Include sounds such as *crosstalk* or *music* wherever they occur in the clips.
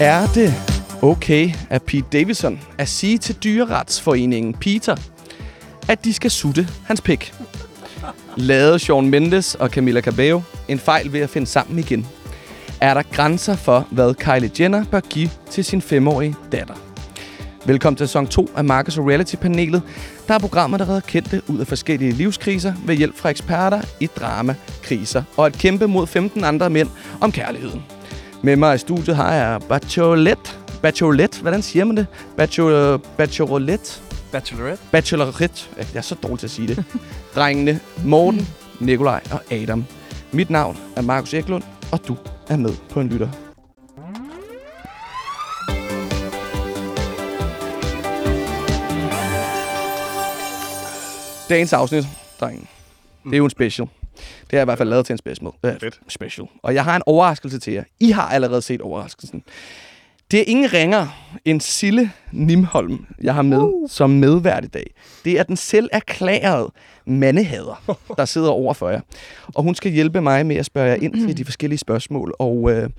Er det okay af Pete Davidson at sige til dyreretsforeningen Peter, at de skal sutte hans pik? Lavede Shawn Mendes og Camila Cabello en fejl ved at finde sammen igen? Er der grænser for, hvad Kylie Jenner bør give til sin femårige datter? Velkommen til sæson 2 af Marcus Reality-panelet. Der er programmer, der redder kendte ud af forskellige livskriser ved hjælp fra eksperter i drama, kriser og at kæmpe mod 15 andre mænd om kærligheden. Med mig i studiet har jeg Bachelorette. Bachelorette, hvordan siger man det? Bachelor, bachelorette? Bachelorette. Bachelorette. Jeg er så dårlig til at sige det. Drengene Morten, Nikolaj og Adam. Mit navn er Markus Eklund, og du er med på en lytter. Dagens afsnit, drengen. Det er jo en special. Det er jeg i hvert fald lavet til en special. Øh, special. Og jeg har en overraskelse til jer. I har allerede set overraskelsen. Det er ingen ringer end Sille Nimholm, jeg har med uh. som medvært i dag. Det er den selv erklærede mandehader, *laughs* der sidder over for jer. Og hun skal hjælpe mig med at spørge jer ind til de *clears throat* forskellige spørgsmål. Og øh,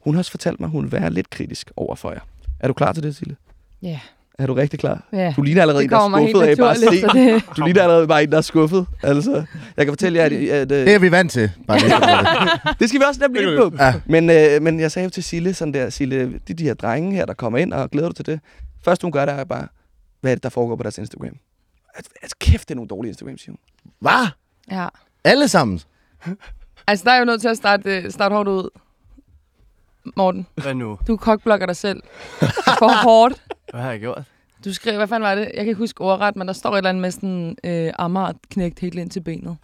hun har også fortalt mig, at hun vil være lidt kritisk over for jer. Er du klar til det, Sille? Ja. Er du rigtig klar? Ja. Du ligner allerede Det en, der er skuffet af bare at se. det- Du ligner allerede bare en, der er skuffet. Altså, jeg kan fortælle jer, at, at, Det at er vi vant til. Bare det. *laughs* det skal vi også nemlig Det ind på. Ja. Men, øh, men jeg sagde jo til Sille, sådan der, Sille, det er de her drenge her, der kommer ind, og glæder du til det? Først hun gør, det er bare, hvad er det, der foregår på deres Instagram? Altså, altså kæft, det er nogle dårlige Instagram, siger hun. Hvad? Ja. Alle sammen? Altså, der er jo nødt til at starte, øh, starte hårdt ud. Morten, Hvad nu? du kokblokker dig selv. For hårdt. Hvad har jeg gjort? Du skrev, hvad fanden var det? Jeg kan ikke huske ordret, men der står et eller andet med sådan øh, Amager knægt helt ind til benet.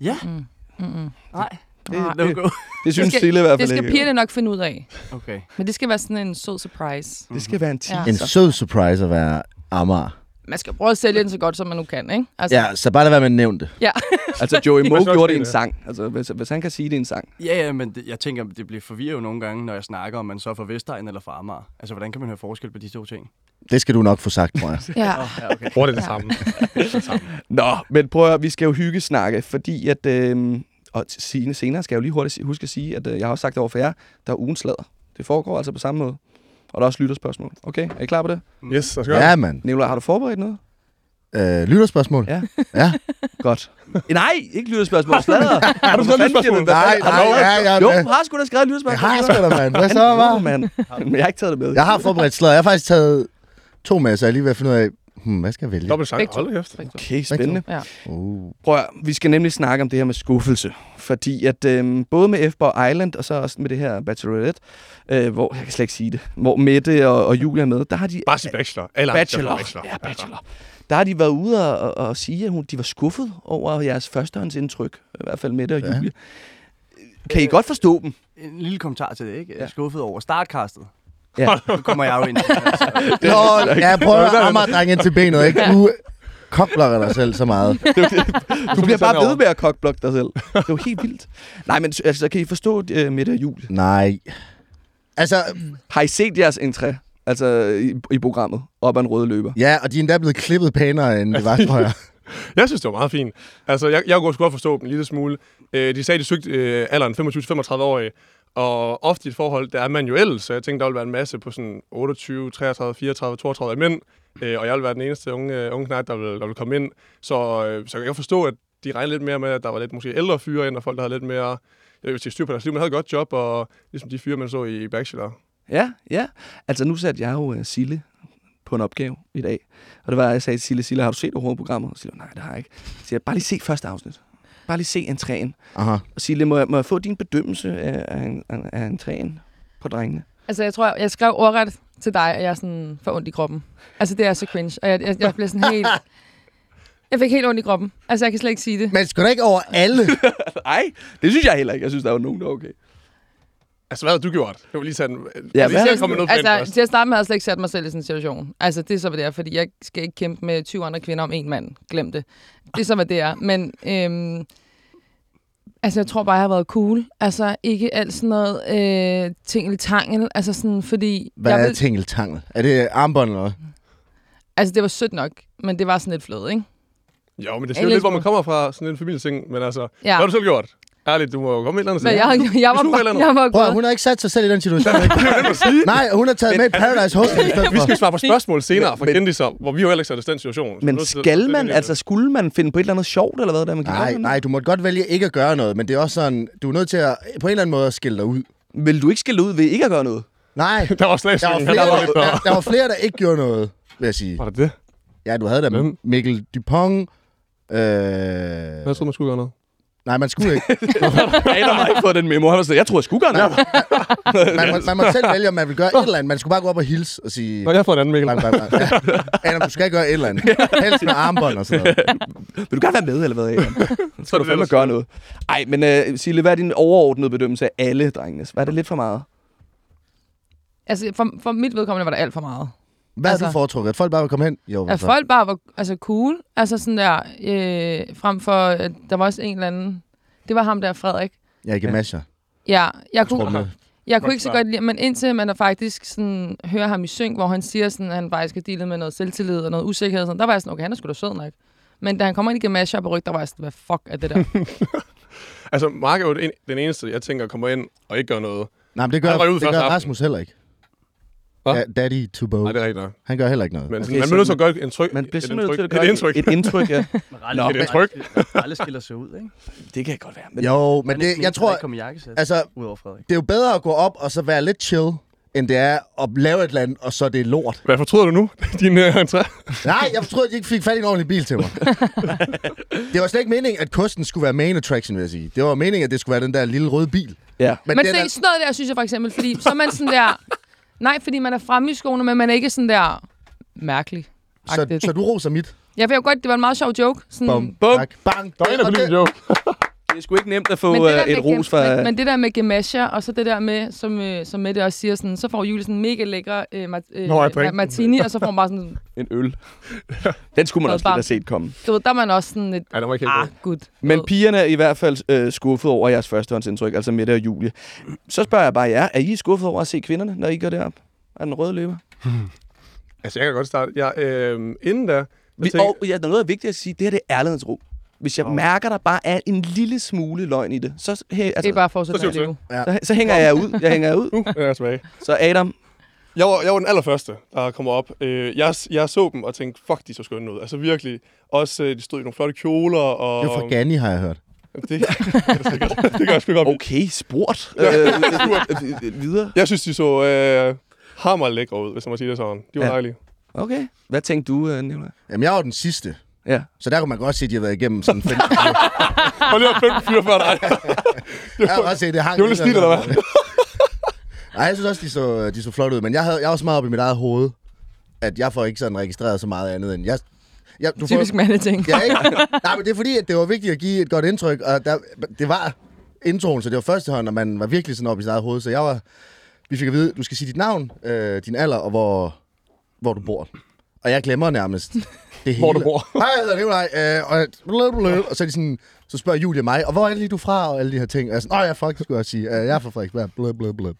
Ja. Mm. Mm-mm. Nej. Det er no go. Det synes skal- Sille i hvert Det fald skal ikke. pigerne nok finde ud af. Okay. Men det skal være sådan en sød surprise. Det skal være en teaser. Ja. En sød surprise at være Amager. Man skal prøve at sælge den så godt, som man nu kan, ikke? Altså, Ja, så bare lad være med at nævne det. ja. *laughs* Altså, Joey Moe gjorde det i en sang. Altså, hvis, hvis han kan sige det i en sang. Ja, ja, men det, jeg tænker, det bliver forvirret nogle gange, når jeg snakker, om man så er fra Vestegn eller fra Amager. Altså, hvordan kan man høre forskel på de to ting? Det skal du nok få sagt, tror jeg. *laughs* ja. Oh, ja, okay. Er det det samme? *laughs* Nå, men prøv at vi skal jo hygge snakke, fordi at... Øh, og Signe senere skal jeg jo lige hurtigt huske at sige, at øh, jeg har også sagt det over for jer, der er ugens slader. Det foregår altså på samme måde. Og der er også lytterspørgsmål. Okay, er I klar på det? Yes, lad os gøre. Ja, mand. Nicolaj, har du forberedt noget? Øh, lytterspørgsmål? Ja. Ja. Godt. Nej, ikke lytterspørgsmål. Slader. *laughs* Har du skrevet lytterspørgsmål? Nej, nej, ja, ja, Jo, har sgu da skrevet Jeg lytterspørgsmål. har sgu da, mand. Hvad så, Jo, var? mand. Men jeg har ikke taget det med. Jeg har forberedt slag. Jeg har faktisk taget to med, så jeg er lige ved at finde ud af, hmm, hvad skal jeg vælge? Dobbelt sang. Hold kæft. Okay, spændende. Ja. Uh. Prøv at, vi skal nemlig snakke om det her med skuffelse. Fordi at øhm, både med F-Bar Island, og så også med det her Bachelorette, øh, hvor, jeg kan slet ikke sige det, hvor Mette og, og Julia er med, der har de... Bare bachelor. Eller bachelor. bachelor. Ja, bachelor. Der har de været ude og, og, og sige, at hun, de var skuffet over jeres førstehåndsindtryk. I hvert fald Mette og Ja. Julia. Kan I godt forstå dem? En lille kommentar til det, ikke? Jeg Ja. er skuffet over startkastet. Ja. Nu kommer jeg jo ind. *laughs* Altså, Nå, jeg prøver at Amager drenge ind til benet, ikke? Du kokblokker dig selv så meget. Du bliver bare ved med at kokblokke dig selv. Det er jo helt vildt. Nej, men altså, kan I forstå uh, Mette og Julie? Nej. Altså, Har I set jeres entré? Altså i, i programmet, op ad en rød løber. ja, og de er endda blevet klippet pænere, end det var, tror jeg. *laughs* Jeg synes, det var meget fint. Altså, jeg, jeg kunne sgu godt forstå dem en lille smule. Øh, de sagde, de søgte øh, alderen 25-35 år og ofte i et forhold, der er man jo ellers, så jeg tænkte, der ville være en masse på sådan 28, 33, 34, 32 mænd, øh, og jeg ville være den eneste unge, øh, unge knægt, der ville, der ville komme ind. Så, øh, så jeg kan forstå, at de regnede lidt mere med, at der var lidt måske ældre fyre ind, og folk, der havde lidt mere jeg vil sige, styr på deres liv, men havde et godt job, og ligesom de fyre, man så i Bachelor. Ja, ja. Altså nu satte jeg jo uh, Sille på en opgave i dag. Og det var, at jeg sagde til Sille, Sille, har du set overhovedet programmet? Og Sille, nej, det har jeg ikke. Så jeg bare lige se første afsnit. Bare lige se entréen. Aha. Og Sille, må jeg, må jeg få din bedømmelse af, af, en- af, entréen på drengene? Altså, jeg tror, jeg skrev ordret til dig, og jeg er sådan for ondt i kroppen. Altså, det er så cringe. Og jeg, jeg, jeg blev sådan helt... Jeg fik helt ondt i kroppen. Altså, jeg kan slet ikke sige det. Men skal da ikke over alle? *laughs* Nej, det synes jeg heller ikke. Jeg synes, der var nogen, der var okay. Altså, hvad har du gjort? Jeg vil lige en... Ja, hvad- lige se, komme noget altså, først. til at starte med har jeg slet ikke sat mig selv i sådan en situation. Altså, det er så, hvad det er, fordi jeg skal ikke kæmpe med 20 andre kvinder om en mand. Glem det. Det er så, hvad det er. Men øhm, altså, jeg tror bare, jeg har været cool. Altså, ikke alt sådan noget øh, tingeltangel. Altså, sådan, fordi... Hvad jeg er vil- tingeltangel? Er det armbånd eller hvad? Altså, det var sødt nok, men det var sådan lidt fløde, ikke? Jo, men det siger jo lidt, hvor man kommer fra, sådan en familieting. Men altså, Ja. hvad har du selv gjort? Ærligt, du må jo komme et eller andet Men sted. jeg, jeg, jeg, var, jeg var Prøv, hun har ikke sat sig selv i den situation. *laughs* Nej, hun har taget med et Paradise Hotel i Vi skal svare på spørgsmål senere fra Men- kendiser, hvor vi jo heller ikke i den situation. Men skal man, altså skulle man finde på et eller andet sjovt, eller hvad der man kan Nej, gøre? nej, du må godt vælge ikke at gøre noget, men det er også sådan, du er nødt til at på en eller anden måde at skille dig ud. Vil du ikke skille ud ved ikke at gøre noget? Nej, *laughs* Der var slag der var, flere, der, der var flere, der ikke gjorde noget, vil jeg sige. Var det det? Ja, du havde da Hvem? Mikkel Dupont. Øh... Hvad troede man skulle gøre noget? Nej, man skulle ikke. *laughs* Adam har ikke fået den memo. Han var sådan, jeg tror, jeg skulle gøre noget. Man må, man må selv vælge, om man vil gøre et eller andet. Man skulle bare gå op og hilse og sige... Nå, jeg fået en anden Mikkel. Bang. *laughs* Ja. Adam, du skal gøre et eller andet. Helst med armbånd og sådan noget. *laughs* Vil du gerne være med, eller hvad? Adam? Så skal du fandme gøre noget. Ej, men uh, Sille, hvad er din overordnede bedømmelse af alle drengenes? Var det lidt for meget? Altså, for, for mit vedkommende var det alt for meget. Hvad altså, har du foretrukket? At folk bare vil komme hen? Jo, At folk bare var altså cool. Altså sådan der, øh, frem for, at der var også en eller anden... Det var ham der, Frederik. Jeg er ikke masher. Ja, jeg kunne, Tror jeg kunne ikke så godt lide, men indtil man er faktisk sådan, hører ham i synk, hvor han siger, sådan, at han faktisk har dealet med noget selvtillid og noget usikkerhed, sådan, der var jeg sådan, okay, han er sgu da sød nok. Men da han kommer ind i Gamasha på ryg, der var jeg sådan, hvad fuck er det der? *laughs* Altså, Mark er jo den eneste, jeg tænker kommer ind og ikke gør noget. Nej, men det gør, det gør aften. Rasmus heller ikke. Hvad? Da, daddy to bow. Nej, det er rigtigt nok. Han gør heller ikke noget. Men Okay, man så bliver nødt til at gøre et indtryk. Man bliver et simpelthen nødt til at gøre Et indtryk. Et indtryk, ja. *laughs* Nå, et indtryk. Alle skiller sig ud, ikke? Det kan godt være. Men Jo, men det, jeg tror, kommer jakkesæt altså, Frederik. det er jo bedre at gå op og så være lidt chill, end det er at lave et eller andet, og så er det lort. Hvad fortryder du nu? *laughs* Din uh, entré? Nej, jeg troede, at de ikke fik fat i en ordentlig bil til mig. *laughs* det var slet ikke meningen, at kosten skulle være main attraction, vil jeg sige. Det var meningen, at det skulle være den der lille røde bil. ja. Men, men se, er, sådan noget der, synes jeg for eksempel, fordi så er man sådan der... Nej, fordi man er fremme i skoene, men man er ikke sådan der mærkelig. så, så du roser mit. Jeg ved jo godt, det var en meget sjov joke. Sådan, Bum. Bum. Tak. Bang. Der er en, der joke. Det er sgu ikke nemt at få Men der øh, et ros fra... men, men det der med gemasha, og så det der med, som, øh, som Mette også siger, sådan, så får Julie sådan en mega lækker øh, øh, Nå, ma- ikke. martini, og så får hun bare sådan, *laughs* En øl. *laughs* Den skulle man også lidt have set komme. du ved, der er man også sådan lidt, Ja, der var ikke helt ah, gud. Men pigerne er i hvert fald øh, skuffet over jeres førstehåndsindtryk, altså Mette og Julie. Så spørger jeg bare jer, er I skuffet over at se kvinderne, når I går derop? Er den røde løber? *laughs* Altså, jeg kan godt starte. Jeg, øh, inden da... Vi, tænker- og ja, der er noget vigtigt at sige, det her det er ærlighedens ro. Hvis jeg Nå. mærker, der bare er en lille smule løgn i det, så, he, det er altså, bare fortsat så det så, så hænger jeg ud. Jeg hænger ud. Nu er jeg tilbage. Så Adam, Jeg var, jeg var den allerførste, der kommer op. Øh, jeg, jeg så dem og tænkte, fuck, de så skønne ud. Altså virkelig. Også, øh, de stod i nogle flotte kjoler. Og, Det er fra Gani, har jeg hørt. Det, *laughs* det, er sikkert. det kan jeg sgu godt. okay, spurgt. Øh, øh, øh, øh, videre. Jeg synes, de så øh, hammer lækre ud, hvis man må sige det sådan. De var Ja. ja. dejlige. Okay. Hvad tænkte du, øh, Nicolaj? Jamen, jeg var den sidste. Ja. Så der kunne man godt se, at de har været igennem sådan fem... *laughs* Og lige fem fyre før dig. *laughs* jeg har godt set, det hang Det var lidt slidt, eller hvad? *laughs* Nej, jeg synes også, de så, de så flot ud. Men jeg, havde, jeg var så meget oppe i mit eget hoved, at jeg får ikke sådan registreret så meget andet end... Jeg, jeg, du Typisk mandeting. Ja, ikke? Nej, men det er fordi, at det var vigtigt at give et godt indtryk, og der, det var introen, så det var første hånd, og man var virkelig sådan oppe i sit eget hoved, så jeg var... Vi fik at vide, du skal sige dit navn, øh, din alder, og hvor, hvor du bor. Og jeg glemmer nærmest *laughs* det hele. Hvor du bor. Hej, jeg hedder Nikolaj, øh, og, blablabla, og så, er de sådan, så spørger Julie mig, og hvor er det lige, du er fra, og alle de her ting. Og jeg er sådan, jeg er faktisk skulle jeg sige, øh, jeg er fra Frederiksberg, blablabla.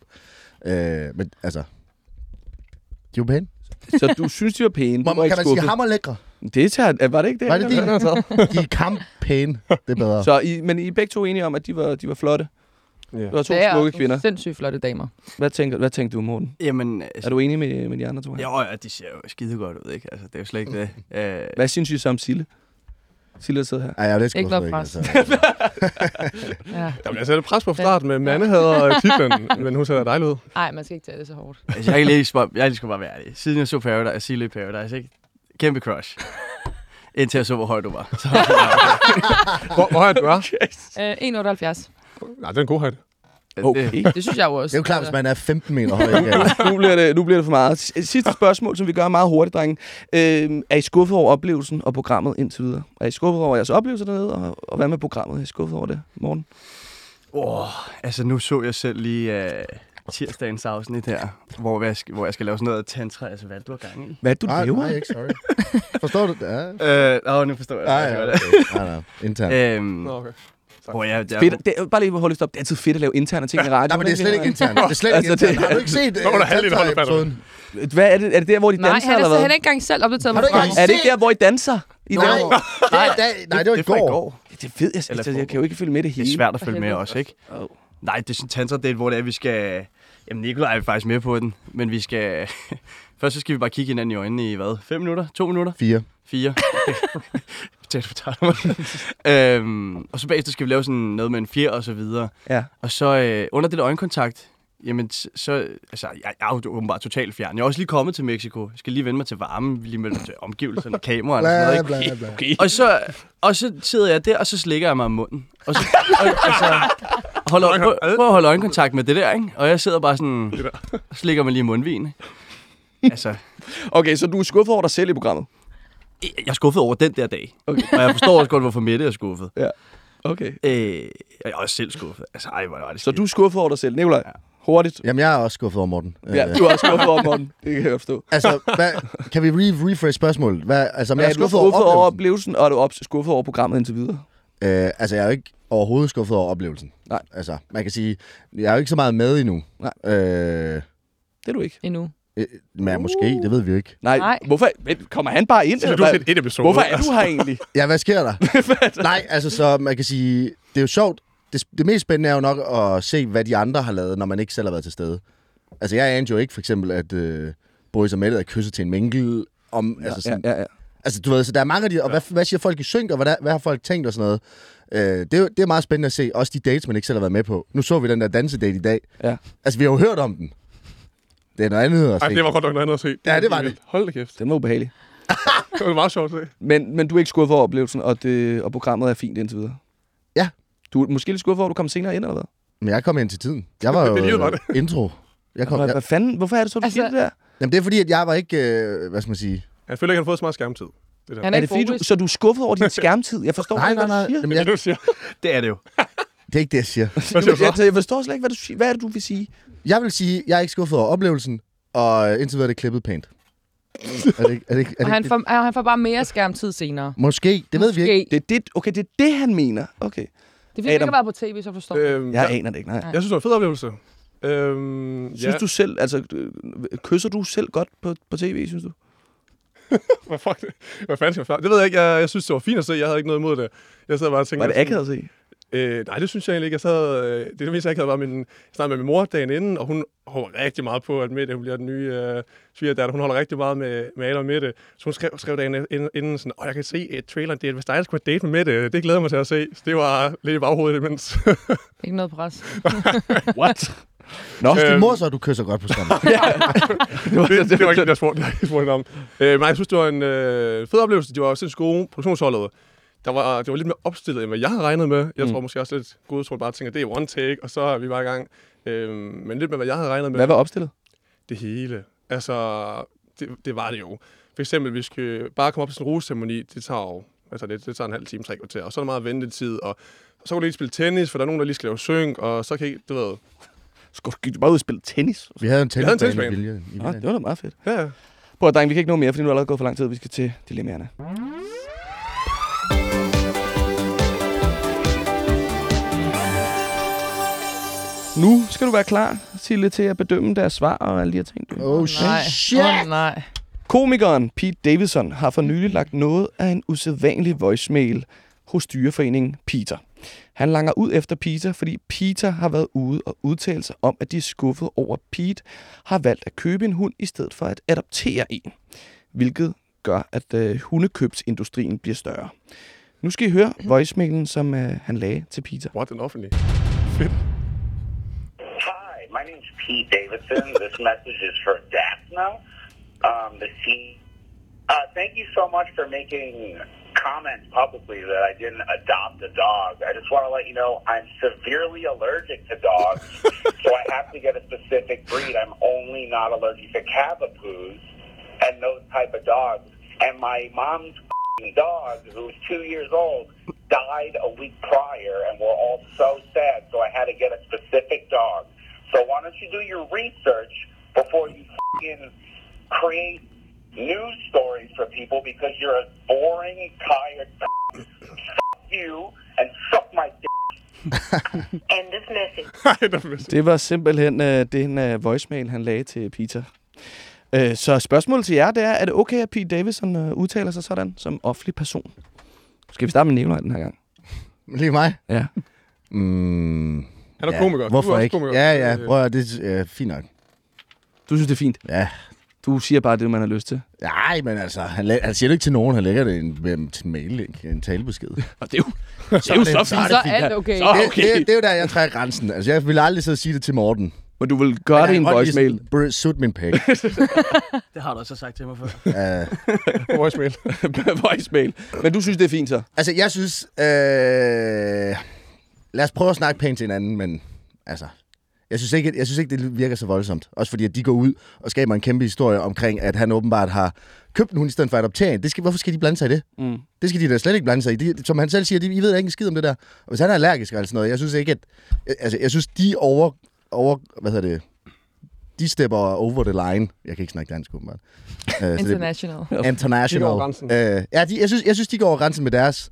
Øh, men altså, de jo pæne. Så du synes, de var pæne? Du Må, var kan man sige skuffet? hammerlækre? Det tager, var det ikke det? Var det taget. *laughs* De er kamppæne. Det er bedre. Så I, men I er begge to enige om, at de var, de var flotte? Ja. Det var to Det er smukke kvinder. sindssygt flotte damer. Hvad tænker, hvad tænker du, Morten? Jamen, Er altså, du enig med, med de andre to her? jo, ja, de ser jo skide godt ud, ikke? Altså, det er jo slet ikke det. *laughs* Hvad synes I så om Sille? Sille der sidder her. Ej, jeg er lidt Ikke noget pres. altså. *laughs* Ja. Jamen, jeg sætter pres på fra start med mandehader og titlen, men hun ser dejlig ud. Ej, man skal ikke tage det så hårdt. altså, jeg, kan lige, bare- jeg lige skulle bare være ærlig. Siden jeg så Paradise, Silly Paradise, ikke? Kæmpe crush. Indtil jeg så, hvor høj du var. Så, *laughs* Hvor, hvor er du er? Øh, 1,78. Nej, det er en god højde. Okay. Det synes jeg jo også. Det er jo klart, hvis man er 15 meter høj. *laughs* Nu, bliver det, nu bliver det for meget. Sidste spørgsmål, som vi gør meget hurtigt, drenge. Øh, er I skuffet over oplevelsen og programmet indtil videre? Er I skuffet over jeres oplevelser dernede, og, og hvad med programmet? Er I skuffet over det, morgen? Oh, altså, nu så jeg selv lige uh, tirsdagens afsnit her, hvor jeg, skal, hvor jeg skal lave sådan noget tantra. Altså, hvad er du har gang i? Hvad er du Nej, laver? nej, ikke, sorry. Forstår du det? Ja. Øh, åh, nu forstår jeg. Nej, ja, det okay. nej, nej, internt. Øhm, okay. Hvor jeg, jeg, Fedt, det, er- bare lige holde stop. Det er altid fedt at lave interne ting i radio. Nej, men det er slet ikke internt. Det er slet ikke Altså, det- internt. Har du ikke set Hvor er der halvdelen, hold nu fast. episoden? Hvad er det? Er det der, hvor de Nej, danser, eller er, hvad? han er ikke engang selv opdateret engang Er det ikke der, hvor I danser? I Nej, der, det er, dag, *laughs* nej, det var i det er går. det ved jeg, Eller altså, jeg kan jo ikke følge med det Det hele. er svært at følge med også, ikke? Nej, det er sådan en tantra-date, hvor det er, vi skal... Jamen, Nikolaj er faktisk med på den, men vi skal... *laughs* Først så skal vi bare kigge hinanden i øjnene i, hvad? 5 minutter? 2 minutter? Fire. 4? Tæt på timer. øhm, og så bagefter skal vi lave sådan noget med en fjer og så videre. Ja. Og så øh, under det der øjenkontakt, jamen så... Altså, jeg, jeg er jo åbenbart totalt fjern. Jeg er også lige kommet til Mexico. Jeg skal lige vende mig til varmen, lige med til omgivelserne, *laughs* kameraerne og sådan noget, ikke? bla, bla. Okay. Og så, og så sidder jeg der, og så slikker jeg mig om munden. Og så og, altså, holder, prøv, prøv at holde øjenkontakt med det der, ikke? Og jeg sidder bare sådan, og slikker mig lige i mundvin. ikke? Altså, okay, så du er skuffet over dig selv i programmet? Jeg er skuffet over den der dag. Okay. Og jeg forstår også godt, hvorfor Mette er skuffet. Okay. Øh, jeg er også selv skuffet. Altså, ej, hvor var det Så du er skuffet over dig selv. Nikolaj, hurtigt. Jamen, jeg er også skuffet over Morten. Ja, Øh, du er også skuffet over Morten. Det kan jeg forstå. Altså, hvad, kan vi re refresh spørgsmålet? Hvad, altså, jeg er er du skuffet, skuffet over over oplevelsen, oplevelsen. og er du op- skuffet over programmet indtil videre? Øh, altså, jeg er jo ikke overhovedet skuffet over oplevelsen. Nej. Altså, man kan sige, jeg er jo ikke så meget med endnu. Nej. Øh, Det er du ikke. Endnu. Øh, men måske, det ved vi jo ikke. Nej, Nej. hvorfor? Men Kommer han bare ind? Så eller du har hvad? set et episode. Hvorfor er du her egentlig? *laughs* Ja, hvad sker *laughs* der? Nej, altså, så man kan sige, det er jo sjovt. Det, det mest spændende er jo nok at se, hvad de andre har lavet, når man ikke selv har været til stede. Altså, jeg anede jo ikke for eksempel, at øh, Boris og Mette er kysset til en minkel. Om, Ja, altså, ja, sådan, ja, ja. Altså, du ved, så der er mange af de... Og hvad, hvad siger folk i synk, og hvad, der, hvad har folk tænkt og sådan noget? Øh, det, er, det er meget spændende at se. Også de dates, man ikke selv har været med på. Nu så vi den der dansedate i dag. Ja. Altså, vi har jo hørt om den. Det er noget andet at se. Ej, det var godt nok noget andet at se. Ja, det var det. Hold da kæft. Den var ubehagelig. *laughs* Det var meget sjovt at se. Men, men du er ikke skuffet over oplevelsen, og, det, og programmet er fint indtil videre? Ja. Du er måske lidt skuffet over, at du kom senere ind, eller hvad? Men jeg kom ind til tiden. Jeg var *laughs* jo Det var det. intro. Jeg kom, Hvad, jeg, hvad fanden? Hvorfor er det så, du Altså- det der? jamen, det er fordi, at jeg var ikke... Øh, hvad skal man sige? Jeg føler ikke, han har fået så meget skærmtid. Det der. Han Er er, det fordi, du, så du er skuffet over din *laughs* skærmtid? Jeg forstår Nej, ikke, nej, hvad nej. du siger. Jamen, Det jeg, det, du siger. Det er det jo. Det er ikke det, jeg siger. Hvad siger du? Jeg, jeg forstår slet ikke, hvad du. Hvad er det, du vil sige? Jeg vil sige, jeg er ikke skuffet over oplevelsen, og indtil videre er det klippet pænt. er det, ikke- er det, ikke- er Og det, han ikke- får, og han får bare mere skærmtid senere. Måske, det ved vi ikke. Måske. Det er det, okay, det er det, han mener. Okay. Det er fordi, ikke har været på tv, så forstår jeg. Øhm, Jeg jeg, aner det ikke, nej. Jeg synes, det var en fed oplevelse. Øhm, Synes ja. du selv, altså, øh, kysser du selv godt på, på tv, synes du? *laughs* Hvad, fuck, det- hvad fanden skal jeg? Det ved jeg ikke. Jeg, jeg synes, det var fint at se. Jeg havde ikke noget imod det. Jeg sad bare og tænkte... Var det akavet at se? Øh, nej, det synes jeg egentlig ikke. Jeg sad, øh, det, det meste, jeg ikke havde, var min, jeg snakkede med min mor dagen inden, og hun holder rigtig meget på, at Mette hun bliver den nye øh, svigerdatter. Hun holder rigtig meget med, med Adam og Mette. Så hun skrev, skrev dagen inden, inden sådan, åh, jeg kan se et trailer, det er, hvis dig, der skulle have date med Mette, det glæder jeg mig til at se. Så det var lidt i baghovedet imens. *laughs* Ikke noget pres. *laughs* What? Nå, Din Øhm. mor så, du kysser godt på skærmen. *laughs* det, det, var ikke det, jeg spurgte, jeg spurgte om. Øh, men jeg synes, det var en øh, fed oplevelse. De var sindssygt gode produktionsholdet. Der var, det var lidt mere opstillet, end hvad jeg havde regnet med. Jeg Mm. tror måske også lidt, gode tror bare tænker, det er one take, og så er vi bare i gang. Øh, men lidt med, hvad jeg havde regnet med. hvad var opstillet? Det hele. Altså, det, det var det jo. For eksempel, vi skal bare komme op til sådan en roseceremoni, det tager jo altså det, det tager en halv time, tre kvarter, og så er der meget ventetid, og, og så kan du lige spille tennis, for der er nogen, der lige skal lave synk, og så kan I, du ved, Skulle gik du bare ud og spille tennis? Vi havde en havde en tennisbane i tennisbane. Vilje. I Nå, Vilje. det var da meget fedt. ja, ja. Prøv at, drenge, vi kan ikke nå mere, fordi nu er det allerede gået for lang tid. Vi skal til dilemmaerne. Nu skal du være klar, Sille, til at bedømme deres svar og alle de her ting. Du. Oh, shit. nej. shit. Åh, nej. Komikeren Pete Davidson har for nylig lagt noget af en usædvanlig voicemail hos dyreforeningen Peter. Han langer ud efter Peter, fordi Peter har været ude og udtale sig om, at de er skuffet over, at Pete har valgt at købe en hund i stedet for at adoptere en. Hvilket gør, at øh, hundekøbsindustrien bliver større. Nu skal I høre voicemailen, som øh, han lagde til Peter. What, den offentlige. Hi, my name's Pete Davidson. *laughs* this message is for Daphna, um, the C. Uh, thank you so much for making comments publicly that I didn't adopt a dog. I just want to let you know I'm severely allergic to dogs, *laughs* so I have to get a specific breed. I'm only not allergic to Cavapoos and those type of dogs. And my mom's dog, who's two years old, died a week prior, and we're all so sad. So I had to get a specific dog. So why don't you do your research before you create news stories for people because you're a boring, tired. *laughs* Fuck you and suck my dick. *laughs* *laughs* End of message. Det var simpelthen øh, den øh, voicemail, han lagde til Peter. Øh, så spørgsmålet til jer, det er, er det okay, at Pete Davidson øh, udtaler sig sådan som offentlig person? Skal vi starte med Nikolaj den her gang? Lige mig? Ja. Mm, Han er ja. komiker. Du Hvorfor er også ikke? Komiker. Ja, ja. Øh, Prøv at, det er fint nok. Du synes, det er fint. Ja. Du siger bare det, man har lyst til. Nej, men altså, han, læ- han siger det ikke til nogen. Han lægger det i en, en, en mail, en talebesked. *laughs* Og det er jo, det er jo så så fint. Så er alt okay. Så- Det, okay. det, det, er jo der, jeg trækker grænsen. Altså, jeg vil aldrig sidde og sige det til Morten. Men du vil gøre det i en voicemail. Br- Sut min pæk. *laughs* Det har du også sagt til mig før. *laughs* uh, Voicemail. voicemail. Men du synes, det er fint så? altså, jeg synes... Øh, lad os prøve at snakke pænt til hinanden, men altså... Jeg synes, ikke, jeg synes ikke, det virker så voldsomt. Også fordi, at de går ud og skaber en kæmpe historie omkring, at han åbenbart har købt en hund i stedet for at adoptere en. Det skal, hvorfor skal de blande sig i det? Mm. Det skal de da slet ikke blande sig i. De, som han selv siger, de, I ved ikke en skid om det der. Og hvis han er allergisk eller sådan noget, jeg synes ikke, at... Altså, jeg synes, de over... over hvad hedder det? De stepper over the line. Jeg kan ikke snakke dansk, åbenbart. Uh, det- International. International. De går over grænsen. Øh, ja, de, jeg, synes, jeg synes, de går over grænsen med deres...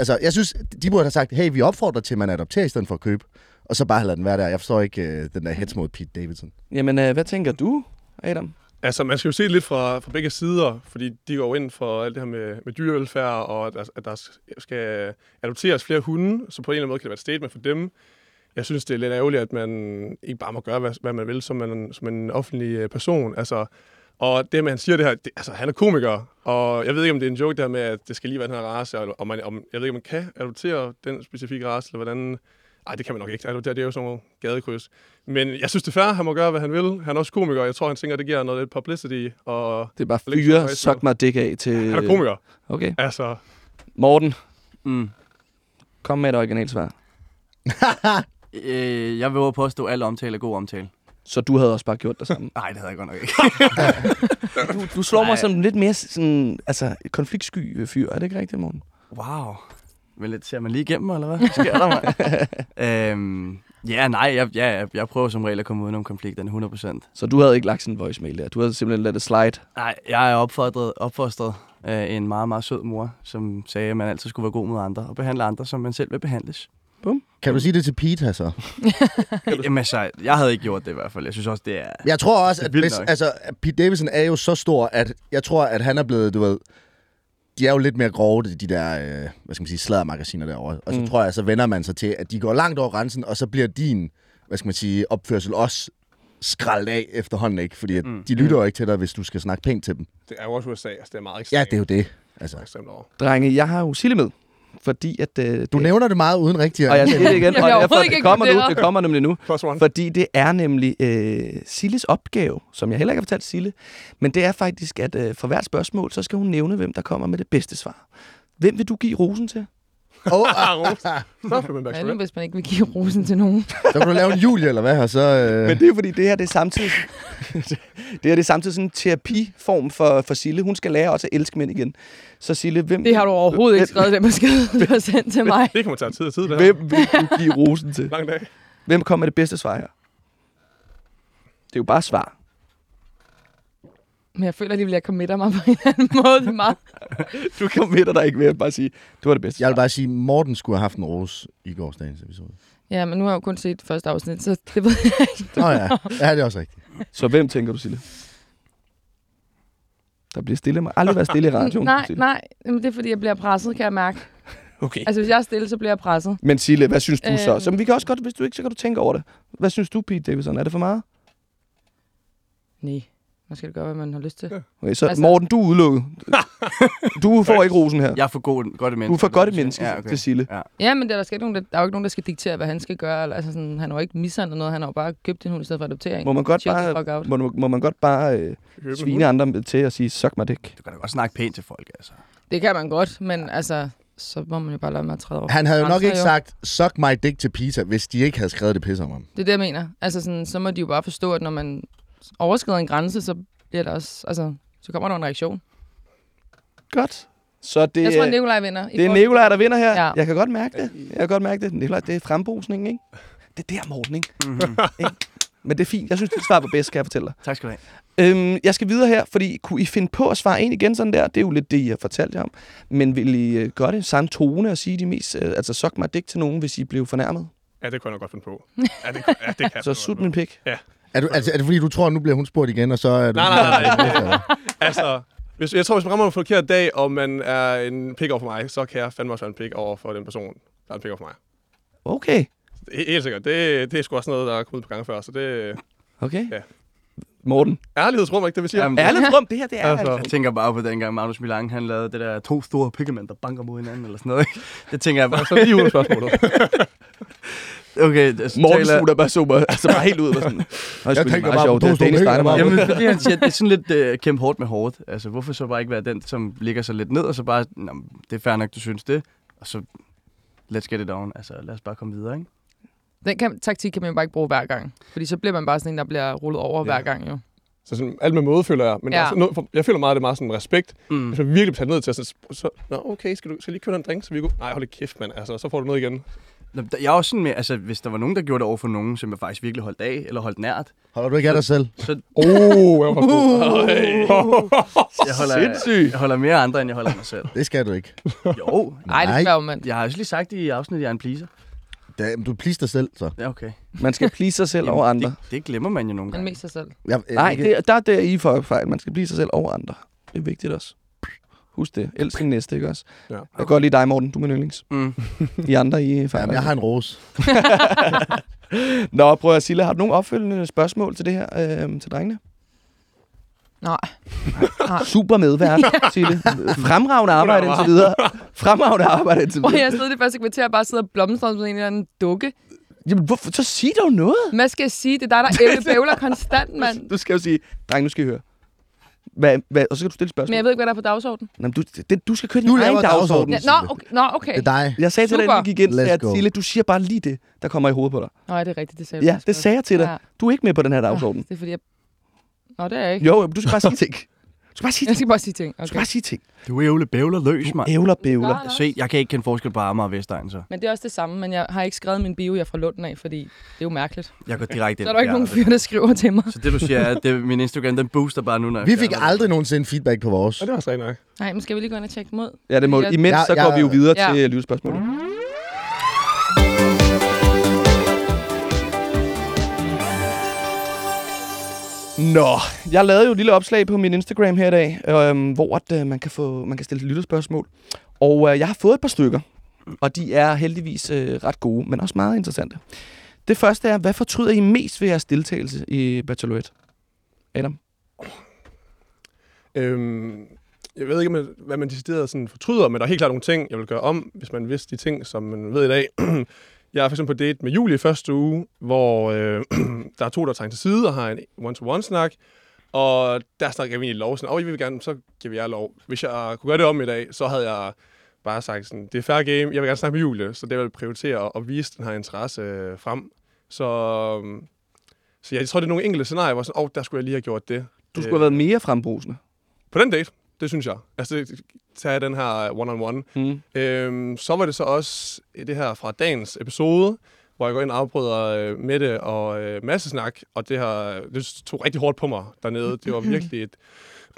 Altså, jeg synes, de burde have sagt, hey, vi opfordrer til, at man adopterer i stedet for at købe. Og så bare lade den være der. Jeg forstår ikke øh, den der hets mod Pete Davidson. Jamen, øh, hvad tænker du, Adam? Altså, man skal jo se lidt fra, fra begge sider, fordi de går ind for alt det her med, med dyrevelfærd, og at der, at der skal adopteres flere hunde, så på en eller anden måde kan det være et statement for dem. Jeg synes, det er lidt ærgerligt, at man ikke bare må gøre, hvad, hvad man vil som en, som en offentlig øh, person. Altså, og det, man siger det her, det, altså, han er komiker, og jeg ved ikke, om det er en joke der med, at det skal lige være den her race, om man, om, jeg ved ikke, om man kan adoptere den specifikke race, eller hvordan... Nej, det kan man nok ikke. Adoptere, det er jo sådan noget gadekryds. Men jeg synes, det er fair, han må gøre, hvad han vil. Han er også komiker, jeg tror, han tænker, at det giver noget lidt publicity, og Det er bare så fyre, sok mig dæk af til... han er komiker. Okay. Altså, Morten, Mm. kom med et originalt svar. *laughs* Øh, jeg vil påstå, at al omtale er god omtale. Så du havde også bare gjort det samme. *laughs* Nej, det havde jeg godt nok ikke. *laughs* Du, du slår mig Nej. som lidt mere sådan, altså, konfliktsky fyr. Er det ikke rigtigt, Morten? Wow. Men lidt ser man lige igennem mig, eller hvad? Hvad sker der, mand? *laughs* øhm, ja, nej, jeg, ja, jeg, jeg prøver som regel at komme udenom konflikterne 100%. Så du havde ikke lagt sådan en voicemail der. Du havde simpelthen ladet det slide. Nej, jeg er opfordret, opfostret af en meget, meget sød mor, som sagde, at man altid skulle være god mod andre og behandle andre, som man selv vil behandles. Kan du sige det til Pete, så? Jamen altså, jeg havde ikke gjort det i hvert fald. Jeg synes også, det er... Jeg tror også, at hvis, altså, Pete Davidson er jo så stor, at jeg tror, at han er blevet, du ved, de er jo lidt mere grove, de der, øh, hvad skal man sige, sladdermagasiner derovre. Og så Mm. tror jeg, så vender man sig til, at de går langt over grænsen, og så bliver din, hvad skal man sige, opførsel også skraldt af efterhånden, ikke? Fordi at Mm. de lytter jo ikke til dig, hvis du skal snakke pænt til dem. det er jo også USA, altså det er meget ekstremt. Ja, det er jo det. Altså. Drenge, jeg har jo Sille med. Fordi at... Øh, du det, nævner det meget uden rigtig at... Og jeg siger det igen, og derfor, det kommer nu. Det kommer nemlig nu. Fordi det er nemlig øh, Silles opgave, som jeg heller ikke har fortalt Sille. Men det er faktisk, at øh, for hvert spørgsmål, så skal hun nævne, hvem der kommer med det bedste svar. Hvem vil du give rosen til? Oh, Så får man Hvad nu, hvis man ikke vil give rosen til nogen? så kan du lave en Julie, eller hvad? Og så, øh... Men det er jo fordi, det her det er samtidig, *laughs* det her det er samtidig sådan en terapiform for, for Sille. Hun skal lære også at elske mænd igen. Så Sille, hvem, Det har du overhovedet ikke skrevet den besked, *laughs* du har sendt til mig. Det kommer til at tage tid og tid, det her. hvem vil du give rosen til? Lang dag. Hvem kommer med det bedste svar her? Det er jo bare svar. Men jeg føler alligevel, at jeg committer mig på en eller anden måde. Det er meget. *laughs* Du kan midte dig ikke ved at bare sige, du var det bedste Jeg vil bare sige, Morten skulle have haft en rose i gårsdagens episode. Ja, men nu har jeg jo kun set første afsnit, så det ved jeg ikke. Nå ja, ja det er også rigtigt. Så hvem tænker du, Sille? Der bliver stille. Må aldrig være stille i radioen. Nej, Sille. nej. Jamen, det er, fordi jeg bliver presset, kan jeg mærke. *laughs* Okay. Altså, hvis jeg er stille, så bliver jeg presset. Men Sille, hvad synes du så? Øhm. Så vi kan også godt, hvis du ikke, så kan du tænke over det. Hvad synes du, Pete Davidson? Er det for meget? Nej, man skal gøre, hvad man har lyst til. Okay, så Altså- Morten, du er udelukket. *laughs* Du får ikke rosen her. Jeg er for god, godt et menneske. Du er for godt et menneske Ja, okay. til Sille. Ja. Ja, men der er, der, skal ikke nogen, der, der er jo ikke nogen, der skal diktere, hvad han skal gøre. Eller, Altså, sådan, han har jo ikke mishandlet noget. Han har jo bare købt en hund i stedet for en. Må man godt the bare, må, må man godt bare øh, svine andre til at sige, suck mig dæk? Du kan da godt snakke pænt til folk, altså. Det kan man godt, men altså, så må man jo bare lade med at træde over. Han havde jo nok ikke sagt, suck my dick til Peter, hvis de ikke havde skrevet det pisse om ham. Det er det, jeg mener. Altså, sådan, så må de jo bare forstå, at når man overskrider en grænse, så bliver der også, altså, så kommer der en reaktion. Godt. Så det, Jeg tror, er- Nikolaj vinder. det er Nikolaj, der vinder her. Ja. Jeg kan godt mærke det. Jeg kan godt mærke det. Nikolaj, det er frembrusningen, ikke? Det er der, Morten, ikke? Mm-hmm. Men det er fint. Jeg synes, det svar var bedst, kan jeg fortælle dig. tak skal du have. Øhm, jeg skal videre her, fordi kunne I finde på at svare ind igen sådan der? Det er jo lidt det, I har fortalt jer om. Men vil I øh, gøre det samme tone og sige de mest... Øh, altså, sok mig dæk til nogen, hvis I blev fornærmet? Ja, det kunne jeg nok godt finde på. *laughs* Ja, det, ja, det kan jeg Så sut min pik. Er, du, altså, er det fordi, du tror, at nu bliver hun spurgt igen, og så er du... Nej, nej, nej, nej. *laughs* Altså, hvis, jeg tror, hvis man rammer en forkert dag, og man er en pik over for mig, så kan jeg fandme også være en pik over for den person. der er en pick for mig. Okay. Det er helt sikkert. Det, det er sgu også noget, der er kommet på gang før, så det Okay. Ja. Morten. ærlighedsrum, ikke det, vi siger? Jamen, det- Ærligt rum, det her, det er Altså. Jeg tænker bare på dengang Magnus Milang, han lavede det der to store pigment, der banker mod hinanden, eller sådan noget. Ikke? Det tænker jeg bare. Så lige ud af spørgsmålet. *laughs* Okay, det, så Morten taler- slutter bare super, altså bare helt ud. og Sådan. *laughs* Jeg tænker bare på to det er mængder, Dynamite. Jamen, fordi han siger, det er sådan lidt øh, kæmpe hårdt med hårdt. Altså, hvorfor så bare ikke være den, som ligger sig lidt ned, og så bare, Nå, det er fair nok, du synes det, og så let's get it on. Altså, lad os bare komme videre, ikke? Den kan, taktik kan man jo bare ikke bruge hver gang. Fordi så bliver man bare sådan en, der bliver rullet over Ja. hver gang jo. Så sådan, alt med måde føler jeg. Men Ja. for- jeg føler meget, at det er meget sådan respekt. Mm. Hvis man virkelig bliver ned til at så, så, Nå, okay, skal du skal lige købe en drink, så vi går? Nej, hold kæft, mand. Altså, så får du noget igen. Nå, der- Jeg er også sådan med, altså, hvis der var nogen, der gjorde det over for nogen, som jeg faktisk virkelig holdt af, eller holdt nært, Holder du ikke af dig selv? så Oh, jeg var for *laughs* jeg holder, Sindssygt. jeg holder mere andre, end jeg holder mig selv. Det skal du ikke. Jo, Nej, det skal omvendt. jeg har også lige sagt i afsnittet, at jeg er en pleaser. Da, du please dig selv, så. Ja, okay. Man skal please sig selv over andre. Det, det glemmer man jo nogle Men gange. mest sig selv. Jeg, Nej, det, der er det, I for fejl. Man skal blive sig selv over andre. Det er vigtigt også. Husk det. Elsk din næste, ikke også? Ja. Jeg kan godt lide dig, Morten. Du er min yndlings. Mm. I andre, I fejler. Jamen, jeg har en rose. *laughs* Nå, prøv at Silla, har du nogle opfølgende spørgsmål til det her, øh, til drengene? Nej. *laughs* Super medvært, Sille. Fremragende arbejde indtil videre. Fremragende arbejde indtil Hvor videre. jeg stod det første kvarter og bare sidder og blomstrer som en eller anden dukke. Jamen, hvorfor? Så sig dog noget. Hvad skal jeg sige? Det er dig, der ævle konstant, mand. Du skal jo sige, dreng, nu skal I høre. Hvad, hvad, og så kan du stille spørgsmål. Men jeg ved ikke, hvad der er på dagsordenen. Nå, men du, det, du skal køre din Du egen dagsorden. dagsordenen. Ja, nå, okay. Nå, okay. Det er dig. Jeg sagde til dig, Super. at du gik ind, at. Sille, du siger bare lige det, der kommer i hovedet på dig. Nå, ja, det er rigtigt. Det sagde Ja, det sagde jeg til dig. Ja. Du er ikke med på den her dagsorden. Det er fordi, jeg... Nå, det er jeg ikke. Jo, du skal bare sige *laughs* ting. Du skal bare sige Jeg ting. skal bare sige ting. Du skal Okay. bare sige ting. Du er ævle bævler løs, mand. Ævler, bævler. Klar. Se, jeg kan ikke kende forskel på Amager og Vestegn, så. Men det er også det samme, men jeg har ikke skrevet min bio, jeg er fra Lunden af, fordi det er jo mærkeligt. Jeg går direkte ind. Så er der ikke Ja, nogen fyr, der skriver til mig. Så det, du siger, er, at det, min Instagram, den booster bare nu, når jeg Vi fik aldrig nogensinde feedback på vores. Og det var også rigtig nok. Nej, men skal vi lige gå ind og tjekke mod? Ja, det må. Jeg- Imens Ja, så ja. går vi jo videre Ja. til lyvespørgsmålet. Nå, jeg lavede jo et lille opslag på min Instagram her i dag, øhm, hvor at, øh, man, kan få, man kan stille lytterspørgsmål. Og øh, jeg har fået et par stykker, og de er heldigvis øh, ret gode, men også meget interessante. Det første er, hvad fortryder I mest ved jeres deltagelse i Bachelorette? Adam? Øhm, jeg ved ikke, hvad- man decideret sådan fortryder, men der er helt klart nogle ting, jeg vil gøre om, hvis man vidste de ting, som man ved i dag. *clears throat* jeg er for eksempel på date med Julie i første uge, hvor øh, *clears throat* der er to, der tager til side og har en one-to-one-snak. Og der snakker vi egentlig lov. Sådan, oh, vi vil gerne, så giver vi jer lov. Hvis jeg kunne gøre det om i dag, så havde jeg bare sagt sådan, det er fair game, jeg vil gerne snakke med Julie, så det vil jeg prioritere at, vise den her interesse øh, frem. Så, øhm, så jeg tror, det er nogle enkelte scenarier, hvor sådan, oh, der skulle jeg lige have gjort det. Du skulle have været mere frembrusende. På den date, det synes jeg. Altså, tage den her one-on-one. Mm. Øhm, så var det så også det her fra dagens episode, hvor jeg går ind og afbryder øh, Mette og øh, masse snak, og det, her, det tog rigtig hårdt på mig dernede. Det var virkelig et,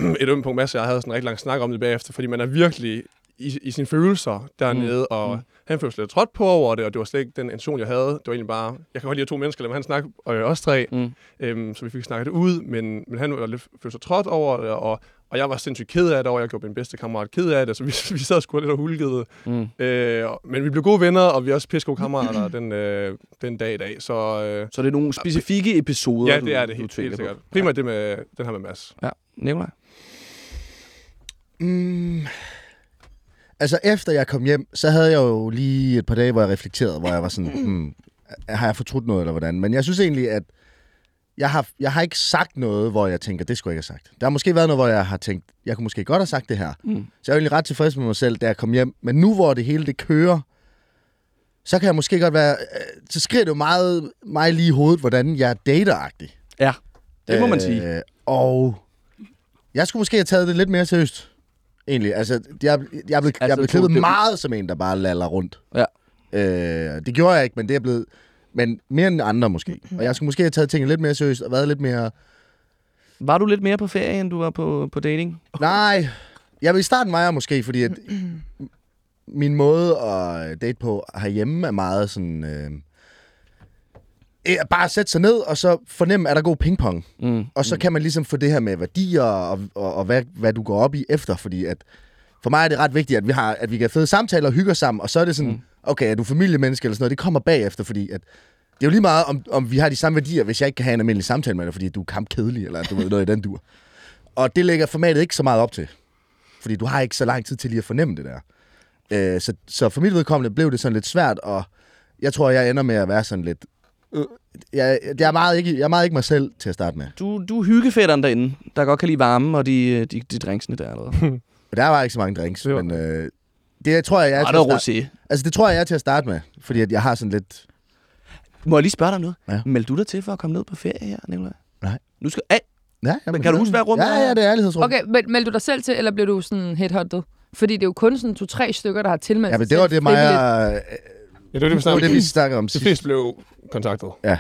*clears throat* et ømt punkt, masse. Jeg havde sådan en rigtig lang snak om det bagefter, fordi man er virkelig i, i sine følelser dernede, mm. og Mm. han følte sig lidt trådt på over det, og det var slet ikke den intention, jeg havde. Det var egentlig bare, jeg kan godt lide at to mennesker, lad mig han snakke, og øh, os tre, Mm. øhm, så vi fik snakket det ud, men, men han var lidt følte sig trådt over det, og, og jeg var sindssygt ked af det, og jeg gjorde min bedste kammerat ked af det, så vi, *laughs* vi sad sgu lidt og hulkede. Mm. Øh, men vi blev gode venner, og vi er også pisse gode kammerater den, øh, den dag i dag. Så øh, Så det er nogle specifikke episoder, ja, du, det er det du helt, tænker helt på. sikkert. Primært det med den her med Mads. Ja, Nikolaj. Mm. Altså, efter jeg kom hjem, så havde jeg jo lige et par dage, hvor jeg reflekterede, hvor jeg var sådan, *clears throat* hmm, har jeg fortrudt noget, eller hvordan? Men jeg synes egentlig, at jeg har, jeg har ikke sagt noget, hvor jeg tænker, det skulle jeg ikke have sagt. Der har måske været noget, hvor jeg har tænkt, jeg kunne måske godt have sagt det her. Mm. Så jeg er egentlig ret tilfreds med mig selv, da jeg kom hjem. Men nu, hvor det hele det kører, så kan jeg måske godt være... øh, Så skriver det jo meget mig lige i hovedet, hvordan jeg er dateragtig. Ja, det må man sige. Øh, og jeg skulle måske have taget det lidt mere seriøst. Egentlig. Altså, jeg, jeg, er blevet, jeg er Altså, blevet klippet det- meget som en, der bare laller rundt. Ja. Øh, det gjorde jeg ikke, men det er blevet... Men mere end andre måske. Og jeg skulle måske have taget tingene lidt mere seriøst og været lidt mere... Var du lidt mere på ferie, end du var på, på dating? Nej, jeg vil i starten var jeg måske, fordi at min måde at date på herhjemme er meget sådan... Øh, bare sætte sig ned, og så fornemme, er der god pingpong. Mm. Og så kan man ligesom få det her med værdier, og, og, og hvad, hvad du går op i efter, fordi at for mig er det ret vigtigt, at vi, har, at vi kan have fede samtaler og hygge os sammen, og så er det sådan, mm. Okay, er du familiemenneske eller sådan noget, det kommer bagefter, fordi at det er jo lige meget, om, om vi har de samme værdier, hvis jeg ikke kan have en almindelig samtale med dig, fordi du er kampkedelig, eller du ved noget i den dur. Og det lægger formatet ikke så meget op til. Fordi du har ikke så lang tid til lige at fornemme det der. Øh, så, så for mit vedkommende blev det sådan lidt svært, og jeg tror, jeg ender med at være sådan lidt... Øh, jeg, jeg, er meget ikke, jeg er meget ikke mig selv til at starte med. Du, du er hyggefætteren derinde, der godt kan lide varme og de, de, de drinksene der. Eller *laughs* der var ikke så mange drinks, men øh, det tror jeg, jeg er Og til der at starte. Altså, det tror jeg, jeg er til at starte med, fordi at jeg har sådan lidt... Må jeg lige spørge dig om noget? Ja. Meld du dig til for at komme ned på ferie her, Nicolaj? Nej. Nu skal... Ay, Ja, jamen, kan du huske, hvad rummet Ja, er? ja, det er ærlighedsrum. Okay, men meldte du dig selv til, eller blev du sådan headhunted? Fordi det er jo kun sådan to-tre stykker, der har tilmeldt Ja, men sig det var det, mig og... Ja, det var det, vi snakkede det, vi snakkede om De sidst. fleste blev kontaktet. Ja.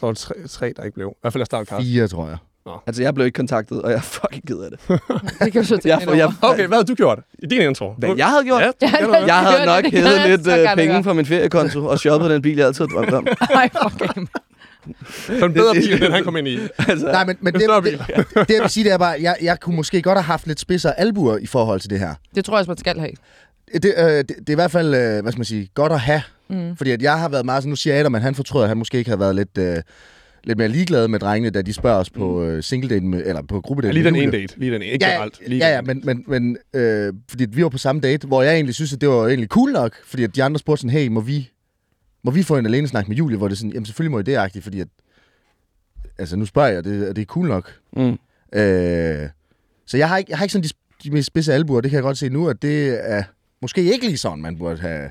Så var det tre, tre der ikke blev. I hvert fald af startkast. Fire, tror jeg. Altså, jeg blev ikke kontaktet, og jeg er fucking ked af det. *laughs* Det kan du så tænke Jeg, lidt jeg. Okay, hvad har du gjort? I din intro. hvad jeg havde gjort? Ja, ja, ja, Jeg havde nok *laughs* det. hævet lidt øh, gerne penge fra min feriekonto og shoppet den bil, jeg altid har drømt om. *laughs* Ej, okay. Så en bedre bil, end han kom ind i. altså, Nej, men, men En det, større det, det, jeg vil sige, det er bare, jeg, jeg kunne måske godt have haft lidt spidsere albuer i forhold til det her. Det tror jeg også, man skal have. Det, øh, det, det er i hvert fald, øh, hvad skal man sige, godt at have. Mm. Fordi at jeg har været meget sådan, nu siger Adam, at han fortryder, at han måske ikke har været lidt, øh, lidt mere ligeglad med drengene, da de spørger os på øh, single date, med, eller på gruppedate. Lige med den ene date. Lige den ene. Ikke Ja, generelt. Lige ja, ja, men, men, men øh, fordi vi var på samme date, hvor jeg egentlig synes, at det var egentlig cool nok, fordi at de andre spurgte sådan, hey, må vi, må vi få en alene snak med Julie, hvor det er sådan, jamen selvfølgelig må I det, fordi at, altså nu spørger jeg, det, er det cool nok? mm. Øh, så jeg har ikke, jeg har ikke sådan de, de mest spidse albuer, det kan jeg godt se nu, at det er måske ikke lige sådan, man burde have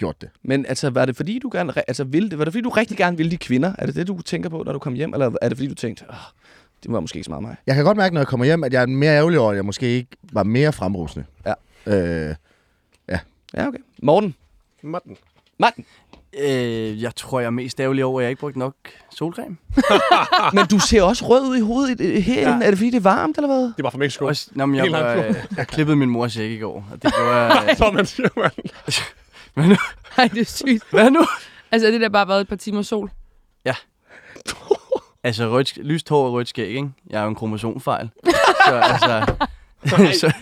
gjort det. Men altså, var det fordi, du gerne, altså, ville det, var det fordi, du rigtig gerne ville de kvinder? Er det det, du tænker på, når du kom hjem? Eller er det fordi, du tænkte, oh, det var måske ikke så meget mig? Jeg kan godt mærke, når jeg kommer hjem, at jeg er mere ærgerlig over, at jeg måske ikke var mere fremrusende. Ja. Øh, Ja, okay. Morten. Matten. Martin. Øh, jeg tror, jeg er mest ærgerlig over, at jeg ikke brugte nok solcreme. *laughs* Men du ser også rød ud i hovedet øh, herinde. Ja. Er det fordi, det er varmt, eller hvad? Det var fra Mexico. Også, nå, men jeg, var, øh, jeg klippede min mors æg i går, og det gjorde jeg... Så man siger, man. Hvad nu? *laughs* Ej, det er sygt. Hvad nu? Altså, er det der bare været et par timer sol? *laughs* Altså, rødt, lyst hår og rødt skæg, ikke? Jeg er jo en kromosomfejl. *laughs* så altså... så,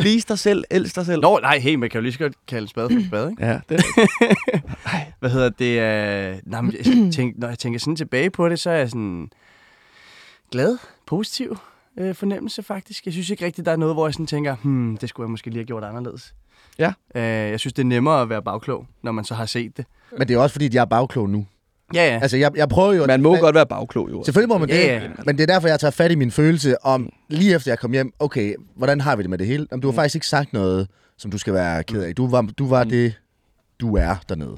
Please dig selv, elsk dig selv. Nå, nej, hey, man kan jo lige så godt kalde spade for spade, ikke? Ja, det Hvad hedder det? Øh, nej, men jeg *clears throat* tænk, når jeg tænker sådan tilbage på det, så er jeg sådan glad, positiv øh, fornemmelse faktisk. Jeg synes ikke rigtigt, der er noget, hvor jeg sådan tænker, hmm, det skulle jeg måske lige have gjort anderledes. Ja. Øh, jeg synes, det er nemmere at være bagklog, når man så har set det. men det er også fordi, at jeg er bagklog nu. Ja, ja. Altså, jeg, jeg prøver jo... Man må men, godt være bagklog, jo. Selvfølgelig må man det, Ja, ja. men det er derfor, jeg tager fat i min følelse om, lige efter jeg kom hjem, okay, hvordan har vi det med det hele? Jamen, du har faktisk ikke sagt noget, som du skal være ked af. Du var, du var det, du er dernede.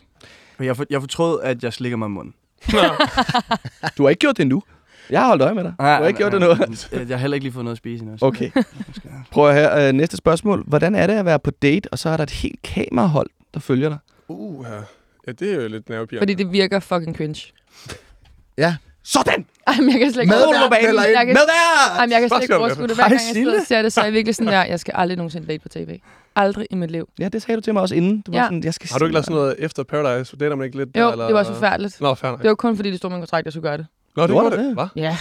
Jeg, for, jeg fortrød, at jeg slikker mig i munden. *laughs* Du har ikke gjort det endnu. Jeg har holdt øje med dig. Du har ikke gjort det nu. Jeg har heller ikke lige fået noget at spise endnu. så- Okay. Prøv at høre. Øh, næste spørgsmål. Hvordan er det at være på date, og så er der et helt kamerahold, der følger dig? Uh, ja. det er jo lidt nervepirrende. Fordi det virker fucking cringe. Ja, Sådan! Ej, men jeg kan slet ikke... Med Jeg kan- Med! Ej, men jeg kan slet ikke overskue det. Hver gang jeg sidder og ser det, så er jeg virkelig sådan der, *laughs* jeg skal aldrig nogensinde date på tv. Aldrig i mit liv. Ja, det sagde du til mig også inden. Du var Ja. sådan, jeg skal Har du ikke lavet sådan noget efter Paradise? Det er man ikke lidt Jo, der, eller? det var også forfærdeligt. Nå, nok. Det var kun fordi, det stod i min kontrakt, jeg skulle gøre det. Nå, det Gjorde var det. det? Hvad? Ja.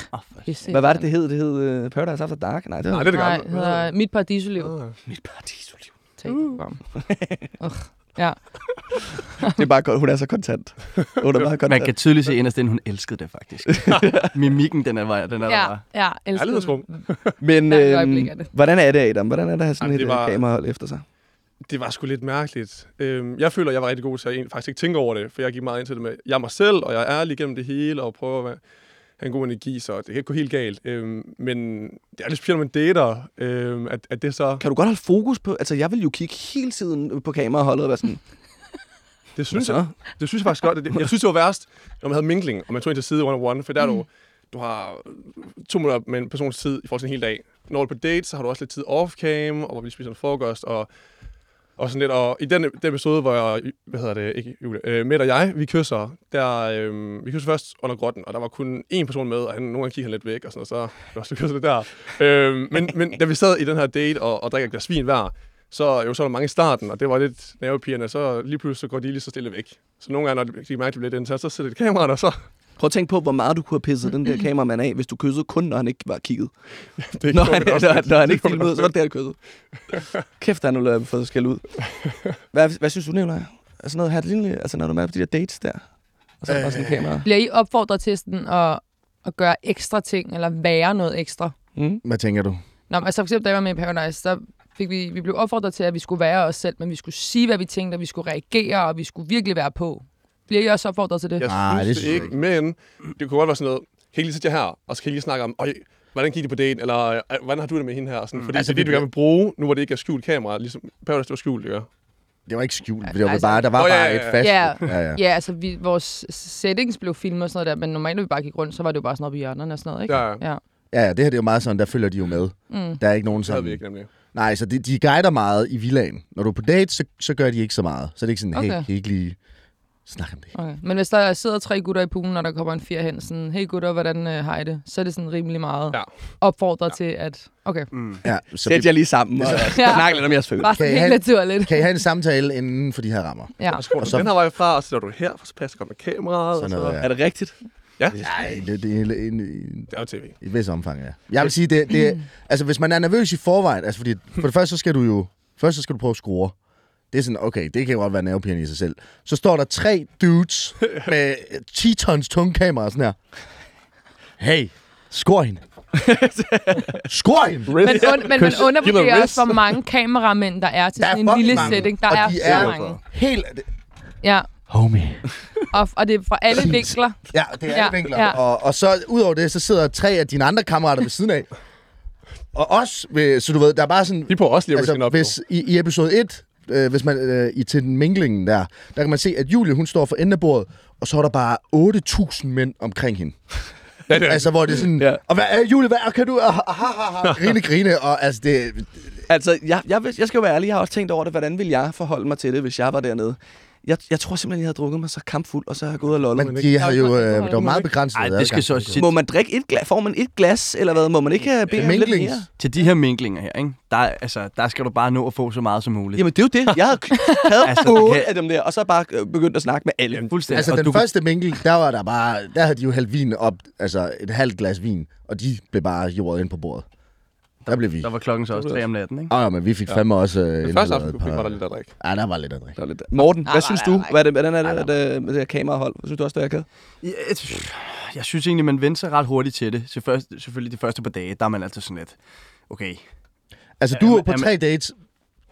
Pisse. Hvad var det, det hed? Det hed uh, Paradise After Dark? Nej, det Nej, det er det Nej, gamle. det hedder Mit Paradisoliv. Ah. mit paradisoliv. Take from. Ugh. Ja. Det er bare godt, hun er så kontant. Hun er meget Man kontant. kan tydeligt se inderst inden, hun elskede det faktisk. *laughs* Mimikken, den er, var- den er der Ja, bare. ja, Ærlighedsrum. Men Der er øh, det. hvordan er det, Adam? Hvordan er det at have sådan Jamen, et det var... kamerahold efter sig? Det var sgu lidt mærkeligt. Øhm, jeg føler, jeg var rigtig god til at egentlig faktisk ikke tænke over det, for jeg gik meget ind til det med, jeg er mig selv, og jeg er ærlig gennem det hele, og prøver at være, have en god energi, så det kan ikke gå helt galt. Øhm, men det er lidt specielt, når man dater, øhm, at, at det så... Kan du godt holde fokus på... Altså, jeg vil jo kigge hele tiden på kameraholdet og være sådan... *laughs* Det synes, jeg, det synes jeg faktisk godt. Det, jeg synes, det var værst, når man havde mingling, og man tog ind til side one-on-one, for der er du, du har to minutter med en persons tid i forhold til en hel dag. Når du er på date, så har du også lidt tid off-cam, og hvor vi spiser en frokost, og, og sådan lidt. Og i den, den episode, hvor jeg, hvad hedder det, ikke Julie, øh, Mette og jeg, vi kysser, der, øh, vi kysser først under grotten, og der var kun én person med, og han, nogle gange kiggede han lidt væk, og sådan, og så var så kysser lidt der. Øh, men, men da vi sad i den her date og, og drikker et glas vin hver, så, jo, så var der mange i starten, og det var lidt nervepirrende, så lige pludselig så går de lige så stille væk. Så nogle gange, når de mærker, at det bliver lidt intens, så sætter de kameraet, og så Prøv at tænke på, hvor meget du kunne have pisset den der kameramand af, hvis du kyssede kun, når han ikke var kigget. *laughs* det Når han, også når, når han ikke filmede, det så var det der, han kyssede. Kæft, han har fået skæld ud. Hvad, hvad synes du, Nicolaj? sådan noget, et lille, altså når du er med på de der dates der? Og så er der sådan en kamera. Bliver I opfordret til sådan at, at gøre ekstra ting, eller være noget ekstra? Mm. Hvad tænker du? Nå, men altså for eksempel, da jeg var med i Paradise, så fik vi, vi blev opfordret til, at vi skulle være os selv, men vi skulle sige, hvad vi tænkte, og vi skulle reagere, og vi skulle virkelig være på. Bliver I også opfordret til det? Jeg Nej, synes det det, ikke, men det kunne godt være sådan noget, kan I lige sidde jer her, og så kan I lige snakke om, Øj, hvordan gik det på date, eller "Ej, hvordan har du det med hende her? Sådan, fordi Altså, det er det, du gerne vil bruge, nu hvor det ikke er skjult kamera, ligesom Paradise, det var skjult, ikke? Det var ikke skjult. Det var Altså- bare, der var Nå, ja, bare ja, et ja. fast. Ja. ja, ja. Ja, altså vi, vores settings blev filmet og sådan noget der, men normalt når vi bare gik rundt, så var det jo bare sådan op i hjørnerne og sådan noget, ikke? Ja, ja. Ja. Ja, ja, det her det er jo meget sådan, der følger de jo med. Mm. Der er ikke nogen Det havde vi sådan... ikke nemlig. Nej, så de, de guider meget i villaen. Når du er på date, så, så gør de ikke så meget. Så er det ikke sådan, hey, Okay. kan I ikke lige snakke om det? Okay. Men hvis der sidder tre gutter i poolen, og der kommer en fire hen, sådan, hey gutter, hvordan øh, har I det? Så er det sådan rimelig meget Ja. opfordret til, at, okay, Ja, så Sæt jer lige sammen og Ja. *laughs* snak lidt om jeres følelser. bare helt have- naturligt. kan I have en samtale inden for de her rammer? Ja. Og så du så- den her vej fra, og så du her, for så passer godt med kameraet. Sådan og så, noget, ja. Er det rigtigt? Ja, Nej, det, det er en, en, det er jo tv. i vis omfang, ja. Jeg vil sige, det, det, altså hvis man er nervøs i forvejen, altså fordi for det første, så skal du jo, først så skal du prøve at score. Det er sådan, okay, det kan godt være nervepirrende i sig selv. Så står der tre dudes *laughs* med 10 tons tunge kameraer sådan her. Hey, score hende. *laughs* score hende. Men, un, men man undervurderer også, hvor mange kameramænd der er til Der er sådan en lille mange. setting. Der Og er de så er mange. Helt, Ja, homie. og, og det er fra alle vinkler. Ja, det er Ja, ja, vinkler. ja. Og, og så udover det, så sidder tre af dine andre kammerater ved siden af. Og også, så du ved, der er bare sådan... De prøver også lige altså, Altså, op. hvis i, i episode 1, øh, hvis man øh, i til den minglingen der, der kan man se, at Julie, hun står for enden af bordet, og så er der bare 8.000 mænd omkring hende. Ja, det er, Altså, hvor det er sådan, Ja. og hvad, øh, Julie, hvad kan du? Ah, ha, ha, ha, grine, grine, og altså, det, Altså, jeg, jeg, jeg skal jo være ærlig, jeg har også tænkt over det. Hvordan ville jeg forholde mig til det, hvis jeg var dernede? Jeg, jeg tror simpelthen, jeg havde drukket mig så kampfuld, og så har jeg gået og lollet. men Men, de har jo, øh, der var meget begrænset. Ej, det skal så til, må man drikke et glas? Får man et glas, eller hvad? Må man ikke have bede om lidt mere? til de her minklinger her, ikke? Der, er- altså, der skal du bare nå at få så meget som muligt. Jamen, det er jo det. Jeg havde, havde Altså, otte kan- af dem der, og så bare øh, begyndt at snakke med alle. Fuldstændig. Altså, den du, første minkel, der var der bare, der havde de jo hældt vin op, altså et halvt glas vin, og de blev bare jordet ind på bordet. Der blev vi. Der var klokken så også tre om natten, ikke? Åh, ja, men vi fik fandme også... Øh, den første aften, par- var der lidt at drikke. Ja, der var lidt at drikke. Der var lidt- Morten, Nej, hvad nej, synes du? Hvad er det, hvordan er det, det, med det her kamerahold? Synes du også, det er akavet? Jeg, jeg synes egentlig, man venter sig ret hurtigt til det. Selvfølgelig de første par dage, der er man altid sådan lidt, okay, Altså, Ja, du er på tre dates,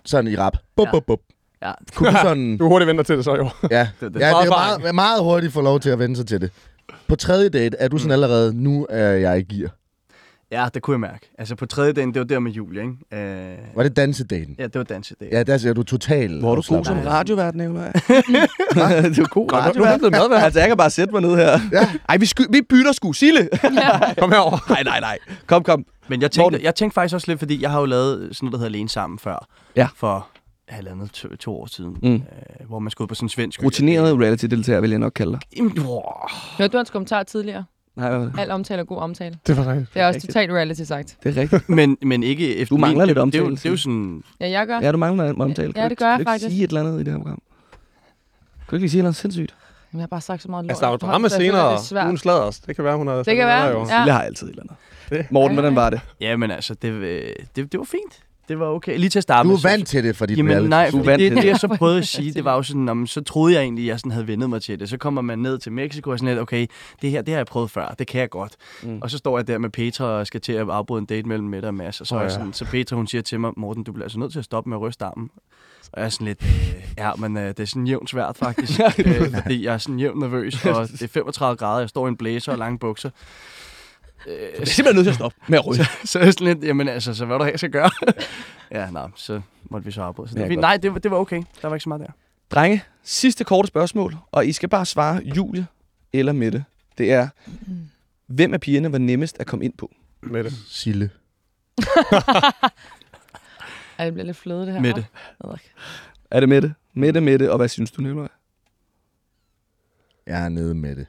sådan i rap. Bup, Ja. bup, bup. ja, Kunne du sådan... *laughs* Du hurtigt venter til det så jo. Ja, *laughs* Det- ja det- det er meget meget, hurtigt få lov til at vende sig til det. På tredje date er du sådan allerede, nu er jeg i gear. Ja, det kunne jeg mærke. Altså på tredje dagen, det var der med Julie, ikke? Øh, Var det dansedaten? ja, det var dansedag. Ja, der ser du total Hvor er du god som radiovært, Nicolaj? *laughs* du er god radiovært. blevet madvært. Altså, jeg kan bare sætte mig ned her. Ja. Ej, vi, sky, vi bytter sgu. Sille! *laughs* Kom herover. nej, nej, nej. Kom, kom. Men jeg Morten. tænkte, jeg tænkte faktisk også lidt, fordi jeg har jo lavet sådan noget, der hedder Alene Sammen før. Ja. For halvandet, to, to år siden. Mm. Øh, hvor man skulle ud på sådan en svensk... Rutineret reality-deltager, vil jeg nok kalde dig. Jamen, wow. Hørte du hans kommentar tidligere? Nej, hvad var det? Al omtale er god omtale. Det var rigtigt. Det er også Rigtigt. totalt reality sagt. Det er rigtigt. men, men ikke efter Du mangler min, lidt det, det, er jo- omtale, det, er jo sådan... Ja, jeg gør. Ja, du mangler en omtale. Ja, Kan du det ikke- gør jeg kan du ikke faktisk. sige et eller andet i det her program? Kan du ikke lige sige noget sindssygt? Men jeg har bare sagt så meget lort. Altså, der er jo drama så jeg føler, senere. Det er svært. Ugen. Det kan være, hun har... Det kan være, ja. Sille har altid et eller andet. Det- Morten, hvordan var det? Ja, men altså, det, øh, det, det var fint. Det var okay. Lige til at starte Du med, er så- vant til det for dit Jamen nej, Du er fordi vant det, til det, det. jeg så prøvede at *laughs* sige, det var jo sådan, om, så troede jeg egentlig, at jeg sådan havde vendet mig til det. Så kommer man ned til Mexico og sådan lidt, okay, det her, det har jeg prøvet før, det kan jeg godt. Mm. Og så står jeg der med Petra og skal til at afbryde en date mellem Mette og Mads. Og så, oh, ja. sådan, så Petra, hun siger til mig, Morten, du bliver altså nødt til at stoppe med at ryste armen. Og jeg er sådan lidt, øh, ja, men øh, det er sådan jævnt svært faktisk. *laughs* øh, fordi jeg er sådan jævnt nervøs, og det er 35 grader, jeg står i en blazer og lange bukser. Du er simpelthen nødt til at stoppe med at ryge. så er jeg sådan lidt, jamen altså, så hvad er der her skal gøre? ja, nej, så måtte vi så afbryde. Så det, Ja, godt. nej, det, var- det var okay. Der var ikke så meget der. Drenge, sidste korte spørgsmål, og I skal bare svare Julie eller Mette. Det er, hvem af pigerne var nemmest at komme ind på? Med det. Sille. *laughs* Ej, det bliver lidt fløde, det her. Mette. Er det Mette? Mette, Mette, og hvad synes du, Nicolaj? Jeg er nede med det.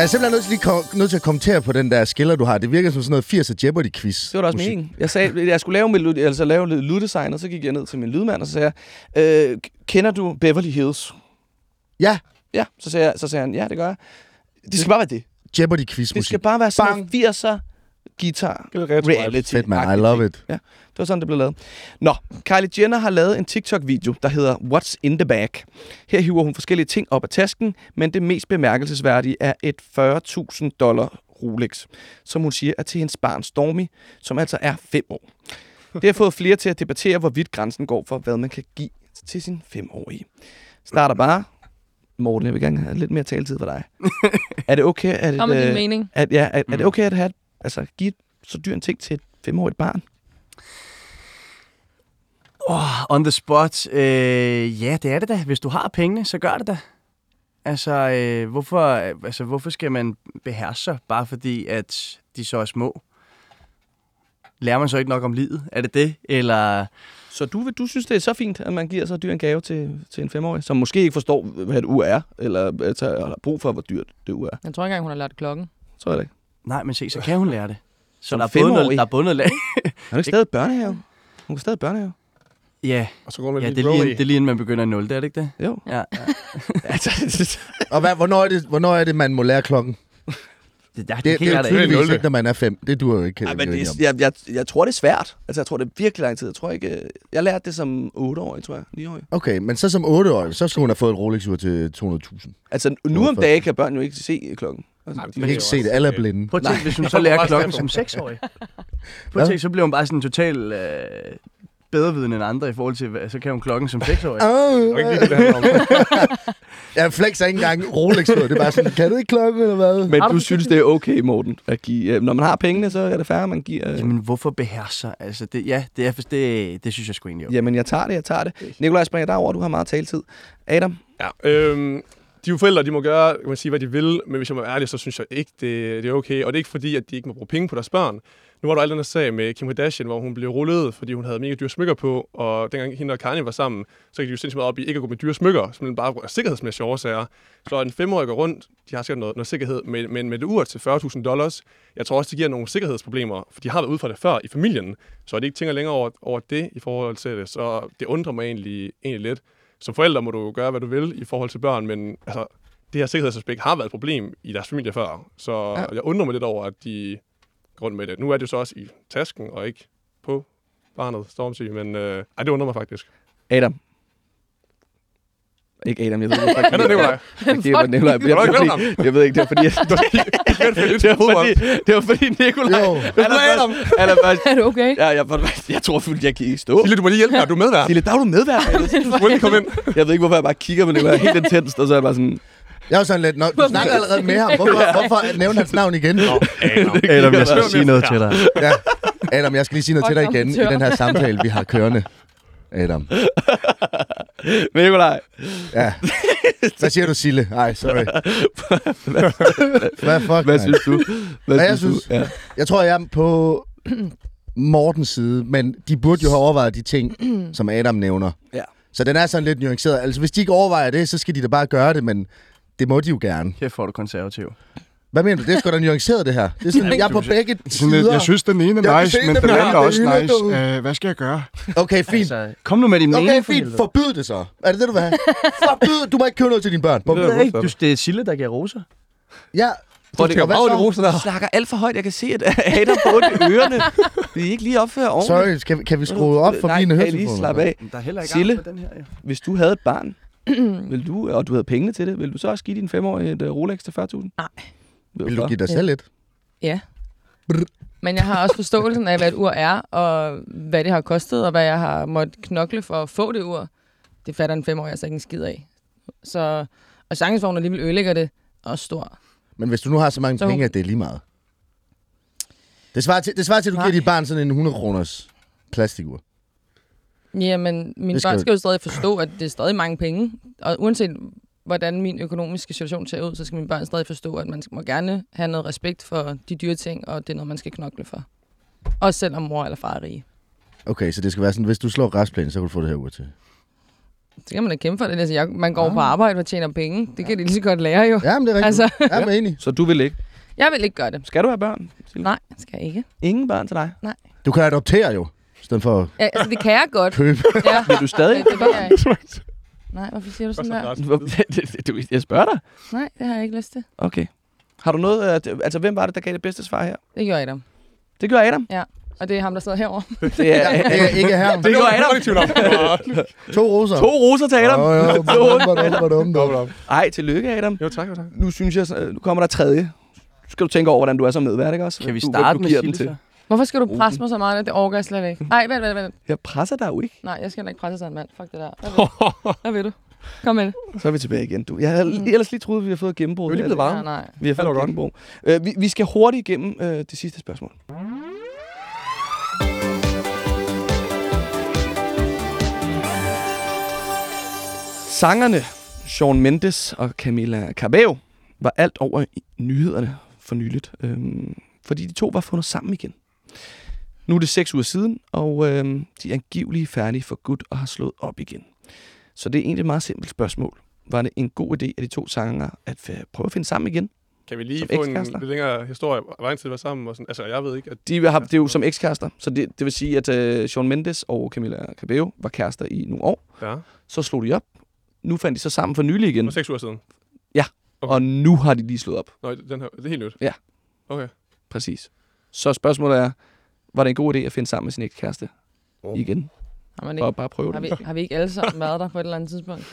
Jeg er simpelthen nødt til, lige ko- nødt til at kommentere på den der skiller, du har. Det virker som sådan noget 80'er Jeopardy-quiz. Det var da også Musik. meningen. Jeg sagde, jeg skulle lave, lyd- altså lave lidt lyddesign, og så gik jeg ned til min lydmand, og så sagde jeg, øh, kender du Beverly Hills? Ja, Ja, så sagde, jeg, så sagde han, ja, det gør jeg. Det skal bare være det. Jeopardy-quiz Det skal bare være sådan Bang. noget 80'er guitar reality. Fedt, man. I love it. Det var sådan, det blev lavet. Nå, Kylie Jenner har lavet en TikTok-video, der hedder What's in the bag. Her hiver hun forskellige ting op af tasken, men det mest bemærkelsesværdige er et 40.000 dollar Rolex, som hun siger er til hendes barn Stormy, som altså er 5 år. Det har fået flere til at debattere, hvorvidt grænsen går for, hvad man kan give til sin 5-årige. Starter bare. Morten, jeg vil gerne have lidt mere taletid for dig. *laughs* er det okay, at, Kom med din øh, mening. at, ja, er, er det okay at have, altså, give et så dyr en ting til et 5-årigt barn? Oh, on the spot. Øh, ja, det er det da. Hvis du har pengene, så gør det da. Altså, øh, hvorfor, altså, hvorfor skal man beherske sig, bare fordi, at de så er små? Lærer man så ikke nok om livet? Er det det? Eller... Så du, vil- du synes, det er så fint, at man giver så dyr en gave til, til en femårig, som måske ikke forstår, hvad et ur er, eller altså, har brug for, hvor dyrt det ur er. Jeg tror ikke engang, hun har lært klokken. Tror jeg det ikke. Nej, men se, så kan hun lære det. Så Som der er, både noget, der er både noget lag. Er du ikke stadig børnehave? Hun kan stadig børnehave. ja, Og så går man ja lige det, er lige, inden- det er lige inden man begynder at 0, det er det ikke det? Jo. Ja, ja. *laughs* Altså, *laughs* Og hvad, hvornår, er det, hvornår er det, man må lære klokken? Det, det, Det, det, det, det er jo ikke. tydeligvis nul, ikke, når man er fem. Det duer jo ikke. ja, kan men det, om. jeg, jeg, jeg, tror, det er svært. Altså, jeg tror, det er virkelig lang tid. Jeg tror ikke... øh, Jeg lærte det som 8-årig, tror jeg. 9-årig. Okay, men så som 8-årig, så skulle hun have fået et Rolex-ur til 200.000. Altså, nu om dagen kan børn jo ikke se klokken. Altså, De kan ikke se det. Alle er blinde. Prøv at tænke, hvis hun så lærer klokken som på. 6-årig. Prøv at tænke, så bliver hun bare sådan total øh, bedrevidende end andre i forhold til, hvad- så kan hun klokken som 6-årig. Jeg kan ikke lide, det, det handler om. *laughs* Jeg flexer ikke engang rolex -ur. Det er bare sådan, kan du ikke klokken eller hvad? Men du synes, det er okay, Morten, at give... øh, Når man har pengene, så er det færre, man giver... øh, Jamen, hvorfor beherske sig? Altså, det, ja, det, er, det, det synes jeg sgu egentlig om. Jamen, jeg tager det, jeg tager det. Nikolaj springer derover, du har meget taletid. Adam, Ja, øhm, de er jo forældre, de må gøre, kan man sige, hvad de vil, men hvis jeg må være ærlig, så synes jeg ikke, det, det er okay. Og det er ikke fordi, at de ikke må bruge penge på deres børn. Nu var der alt den sag med Kim Kardashian, hvor hun blev rullet, fordi hun havde mega dyre smykker på, og dengang hende og Kanye var sammen, så gik de jo sindssygt meget op i ikke at gå med dyre smykker, simpelthen bare af sikkerhedsmæssige årsager. Så en femårig går rundt, de har sikkert noget, noget sikkerhed, men, men med et ur til 40.000 dollars, jeg tror også, det giver nogle sikkerhedsproblemer, for de har været ude for det før i familien, så de ikke tænker længere over, over det i forhold til det. Så det undrer mig egentlig, egentlig lidt som forældre må du gøre, hvad du vil i forhold til børn, men altså, det her sikkerhedsaspekt har været et problem i deres familie før. Så ja. jeg undrer mig lidt over, at de går rundt med det. Nu er det jo så også i tasken, og ikke på barnet, Stormzy, men øh, ej, det undrer mig faktisk. Adam. Ikke Adam, jeg ved ikke, Han er Nikolaj. Giver mig Nikolaj. Jeg, du jeg, glemt jeg, jeg ved ikke, det var fordi... *laughs* Jeg, det, var fordi det var fordi Nikolaj... Jo. Allerførst, allerførst, Er du okay? ja, jeg, jeg tror, fordi jeg kan ikke stå. Sille, du må lige hjælpe mig. Du er medvært. Sille, der er du medvært. *laughs* Du må lige komme ind. *laughs* Jeg ved ikke, hvorfor jeg bare kigger på Nikolaj helt intenst, og så er jeg bare sådan... Jeg er jo sådan lidt, Nå, du snakker allerede med ham. Hvorfor, hvorfor nævne hans navn igen? Adam, jeg skal sige noget til dig. Ja. Adam, jeg skal lige sige noget til dig igen i den her samtale, vi har kørende. Adam. *laughs* Nikolaj, Ja. Hvad siger du, Sille? Nej, sorry. Hvad fuck, hvad synes du? Hvad, Hvad jeg du? synes? Ja. Jeg tror, jeg er på *clears throat* Mortens side, men de burde jo have overvejet de ting, *clears throat* som Adam nævner. Ja. Så den er sådan lidt nuanceret. Altså, hvis de ikke overvejer det, så skal de da bare gøre det, men det må de jo gerne. Kæft, får du konservativ. Hvad mener du? Det er sgu da nuanceret, det her. Det er sådan, jeg er på begge sider. jeg synes, den ene er nice, men den anden er Det også nice. Uh, hvad skal jeg gøre? Okay, fint. Altså, kom nu med din Okay, mening. for fint. Forbyd det så. Er det det, du vil have? *laughs* Forbyd. Du må ikke købe noget til dine børn. Det er ikke, det er Sille, der giver roser. Ja. Hvor Du det skal- hvad Bare så? de roser der. Du snakker alt for højt. Jeg kan se, at *laughs* Adam ondt i ørerne. Vi er ikke lige opført ordentligt. Sorry, kan, vi- kan vi skrue op for Nej, mine kan I lige slappe af. Der er heller ikke Sille? på den her, jo. Hvis du havde et barn, *clears throat* vil du, og du havde pengene til det, vil du så også give din femårige et uh, Rolex til 40.000? Nej. Vil du give dig selv et? Ja. Men jeg har også forståelsen af, hvad et ur er, og hvad det har kostet, og hvad jeg har måttet knokle for at få det ur. Det fatter en femårig altså ikke en skid af. Så, og chancevognen alligevel ødelægger det også stor. Men hvis du nu har så mange Så- penge, at det er lige meget. Det svarer til, det svarer til at du Nej. giver dit barn sådan en 100 kroners plastikur. Jamen, Det skal børn skal jo stadig forstå, at det er stadig mange penge. Og uanset hvordan min økonomiske situation ser ud, så skal mine børn stadig forstå, at man må gerne have noget respekt for de dyre ting, og det er noget, man skal knokle for. Også selvom mor eller far er rige. Okay, så det skal være sådan, hvis du slår græsplænen, så kan du få det her ur til. Så kan man da kæmpe for det. Altså, jeg, man går Ah. ja. på arbejde og tjener penge. Det kan de lige så godt lære jo. Ja, men det er rigtigt. Altså. Jeg er enig. Så du vil ikke? jeg vil ikke gøre det. Skal du have børn? Sille? Nej, skal jeg ikke. Ingen børn til dig? Du kan adoptere jo, i stedet for Ja, altså, det kan jeg godt. købe. Ja. Vil du stadig? Det, det ikke. *laughs* Nej, hvorfor siger du sådan der? *laughs* Du- jeg spørger dig. Nej, det har jeg ikke lyst til. Okay. Har du noget... at- Altså, hvem var det, der gav det bedste svar her? Det gjorde Adam. Det gør Adam. Og det er ham, der sidder herovre. *laughs* *laughs* Det er, Ikke, ikke her. det gør Adam. om. To roser. To roser til Adam. Åh, ja, To. badum, badum, badum. Ej, tillykke Adam. Jo, tak, jo, tak. Nu synes jeg, så- nu kommer der tredje. Nu skal du tænke over, hvordan du er som medvært, ikke også? Kan vi Du- starte du med giver Sille, den til. så? Hvorfor skal du presse mig så meget? Det overgår jeg slet ikke. Nej, vent, vent, vent. Jeg presser dig jo ikke. Nej, jeg skal heller ikke presse sig en mand. Fuck det der. Hvad vil *laughs* du? Kom med det. Så er vi tilbage igen. Du. Jeg havde ellers lige troet, at vi havde fået gennembrud. Vi er lige blevet varme. Nej, nej. Vi har fået gennembrud. Øh, vi, vi skal hurtigt igennem øh, det sidste spørgsmål. Sangerne Shawn Mendes og Camila Cabello var alt over i nyhederne for nyligt, øhm, fordi de to var fundet sammen igen. Nu er det seks uger siden, og øhm, de er angiveligt færdige for godt og har slået op igen. Så det er egentlig et meget simpelt spørgsmål. Var det en god idé af de to sanger at øh, prøve at finde sammen igen? Kan vi lige få en lidt længere historie? Hvor lang tid var sammen? Og sådan? Altså, jeg ved ikke, at De har, det er jo som ekskærester, så det, det vil sige, at øh, Shawn Mendes og Camila Cabello var kærester i nogle år. ja, Så slog de op. Nu fandt de så sammen for nylig igen, for seks uger siden. Okay. og nu har de lige slået op. Nå, den her, det er helt nyt. Ja. Okay. Præcis. Så spørgsmålet er, var det en god idé at finde sammen med sin ekskæreste Oh. igen? Har, man Og ikke, bare prøve har, det? vi, har vi ikke alle sammen været der på et eller andet tidspunkt?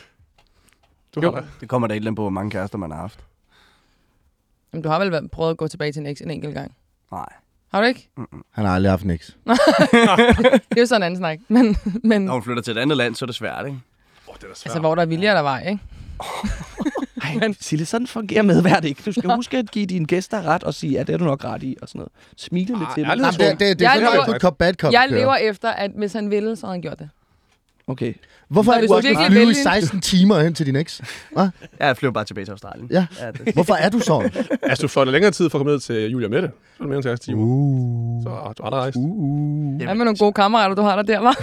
Du Jo. Det kommer der et eller andet på, hvor mange kærester man har haft. Jamen, du har vel været- prøvet at gå tilbage til en eks en enkelt gang? Nej. Har du ikke? Han har aldrig haft niks. *laughs* Det er jo sådan en anden snak. Men, men Når hun flytter til et andet land, så er det svært, ikke? Åh, det er da svært. altså, hvor der er vilje, er der vej, ikke? *laughs* Ej, Sille, sådan fungerer medvært ikke. Du skal huske at give dine gæster ret og sige, ja, det er du nok ret i, og sådan noget. Smile lidt Ah, til dem. Jamen, det, det, det er Jeg sådan, good cop, bad cop Jeg kører. lever efter, at hvis han ville, så havde han gjort det. Okay. Hvorfor er du også flyve i vælger- 16 timer hen til din eks? Hva? Jeg flyver bare tilbage til Australien. Ja. ja det. Hvorfor er du sådan? Altså, du fløjter længere tid for at komme ned til Julia Mette. Så er det mere end 60 timer. Uh. Så du har rejst. Uh. Hvad med nogle gode kammerater, du har der der, var?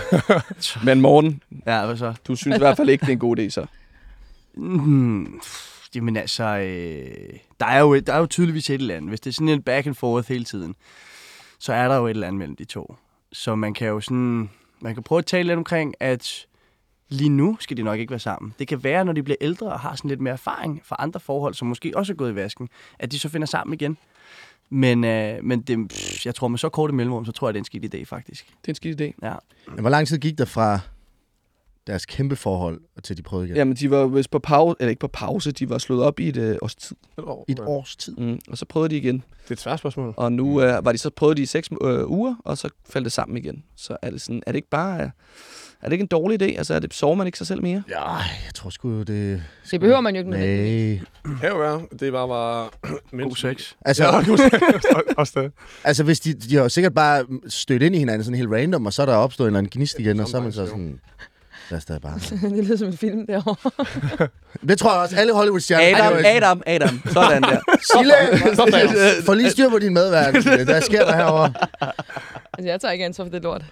*laughs* Men Morten, Ja, hvad så? du synes i hvert fald ikke, det er en god idé, så. Mm, jamen altså, øh, der, er jo, der er jo tydeligvis et eller andet. Hvis det er sådan en back and forth hele tiden, så er der jo et eller andet mellem de to. Så man kan jo sådan, man kan prøve at tale lidt omkring, at lige nu skal de nok ikke være sammen. Det kan være, når de bliver ældre og har sådan lidt mere erfaring fra andre forhold, som måske også er gået i vasken, at de så finder sammen igen. Men, øh, men det, pff, jeg tror, med så kort et mellemrum, så tror jeg, det er en skidt idé, faktisk. Det er en skidt idé. Ja. Men Hvor lang tid gik der fra deres kæmpe forhold, til de prøvede igen? Jamen, de var vist på pause, eller ikke på pause, de var slået op i et øh, års tid. Et år. Et års tid. Mm, og så prøvede de igen. Det er et svært spørgsmål. Og nu øh, var de så prøvet de i seks øh, uger, og så faldt det sammen igen. Så er det sådan, er det ikke bare, øh, er det ikke en dårlig idé? Altså, er det, sover man ikke sig selv mere? Ja, jeg tror sgu, det... Det behøver man jo ikke nødvendigvis. Nej. Det kan jo være. Det var bare... God sex. Altså, Ja, god sex. *laughs* Også det. altså hvis de, de har jo sikkert bare stødt ind i hinanden sådan helt random, og så er der opstået en eller anden gnist igen, og så er man så sådan... Lad os da bare... *laughs* det lyder som en film derovre. *laughs* Det tror jeg også, alle Hollywood-stjerner... Adam, Adam, Adam. Sådan der. *laughs* Sille, få lige styr på din medvært. Hvad sker der herovre? Altså, jeg tager ikke ansvar for det lort.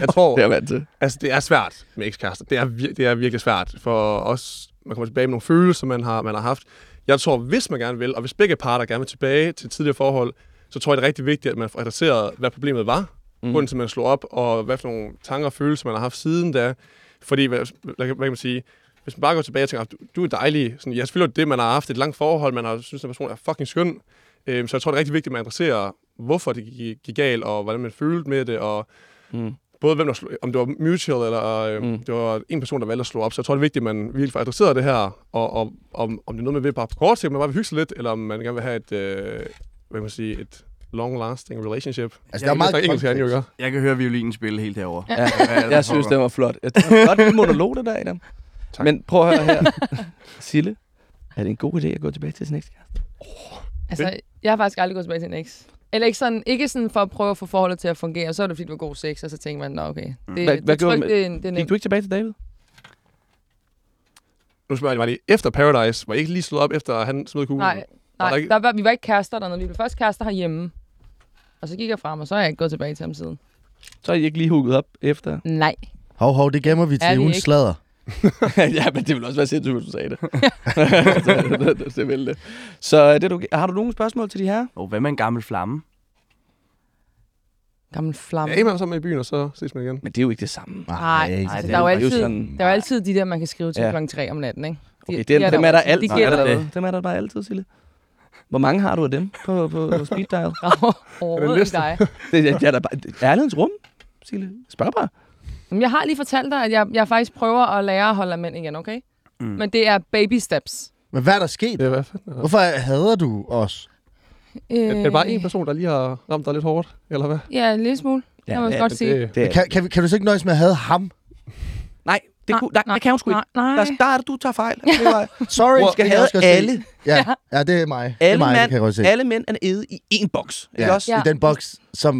Jeg, tror, Det er vant til. altså, det er svært med ekskærester. Det er, vir- det er virkelig svært for os. Man kommer tilbage med nogle følelser, man har, man har haft. Jeg tror, hvis man gerne vil, og hvis begge parter gerne vil tilbage til tidligere forhold, så tror jeg, det er rigtig vigtigt, at man får adresseret, hvad problemet var. Mm. Grunden til, at man slog op, og hvad for nogle tanker og følelser, man har haft siden da. Fordi, hvad, hvad, kan- man sige, hvis man bare går tilbage og tænker, du, du er dejlig. Sådan, ja, selvfølgelig er det man har haft et langt forhold, man har synes, at person er fucking skøn. Øhm, så jeg tror, det er rigtig vigtigt, at man adresserer, hvorfor det gik, gik galt, og hvordan man følte med det, og Mm. både hvem der slog, om det var mutual, eller øh, Mm. mm. det var en person, der valgte at slå op. Så jeg tror, det er vigtigt, at man virkelig får adresseret det her, og, og om, om det er noget, man vil bare på kort sigt, man bare vil hygge sig lidt, eller om man gerne vil have et, øh, hvad kan man sige, et long-lasting relationship. Altså, der er meget engelsk, han jo gør. Jeg kan høre violinen spille helt herovre. Ja, der jeg synes, det var flot. Jeg det var godt monolog, det der, Adam. Tak. Men prøv at høre her. *laughs* Sille, er det en god idé at gå tilbage til sin ekskæreste? Altså, jeg har faktisk aldrig gået tilbage til en eks. Eller ikke sådan, ikke sådan for at prøve at få forholdet til at fungere, så er det fordi, det var god sex, og så tænker man, nå okay. Det, Hvad- det, hvad det, er du det, er- det er Gik du ikke tilbage til David? Nu spørger jeg, var det efter Paradise? Var I ikke lige slået op, efter han smed kuglen? Nej, nej der ikke- der var, vi var ikke kærester dernede. Vi blev først kærester herhjemme. Og så gik jeg frem, og så er jeg ikke gået tilbage til ham siden. Så er I ikke lige hugget op efter? Nej. Hov, hov, det gemmer vi Er til ugens ikke? sladder. *laughs* ja, men det ville også være sindssygt, hvis du sagde det. *laughs* det, det, det, det vil det. Så er det, du, har du nogle spørgsmål til de her? Og hvad med en gammel flamme? Gammel flamme. Ja, I man sammen i byen, og så ses man igen. Men det er jo ikke det samme. Nej, Nej, altså, der er jo er altid, sådan- der er jo altid de der, man kan skrive til Ja. klokken 3 om natten, ikke? De, Okay, de den, dem er der altid. altid. De? Dem er der bare altid, Sille. Hvor mange har du af dem på, på, på *laughs* speed dial? Overhovedet ikke dig. Det er, jeg er da bare, ærlighedens rum, Sille. Spørg bare. Jamen, jeg har lige fortalt dig, at jeg, jeg faktisk prøver at lære at holde af mænd igen, okay? Mm. Men det er baby steps. Men hvad er der sket? Er hvad fanden. Hvorfor hader du os? Øh, Er det bare en person, der lige har ramt dig lidt hårdt, eller hvad? Ja, en lille smule. Ja, jeg må ja, godt sige. det, Det Kan, kan, vi- kan du så ikke nøjes med at have ham? Det, Nej, kunne, nej, nej, det kan hun sgu ikke. nej, nej. Der, der er det, du tager fejl. Det var, Sorry, Bror, skal have alle, Ja, ja, det er mig. det er alle, mig, mand, kan jeg godt se. alle mænd er nede i én boks. Ikke ja, også? Ja. I den boks, som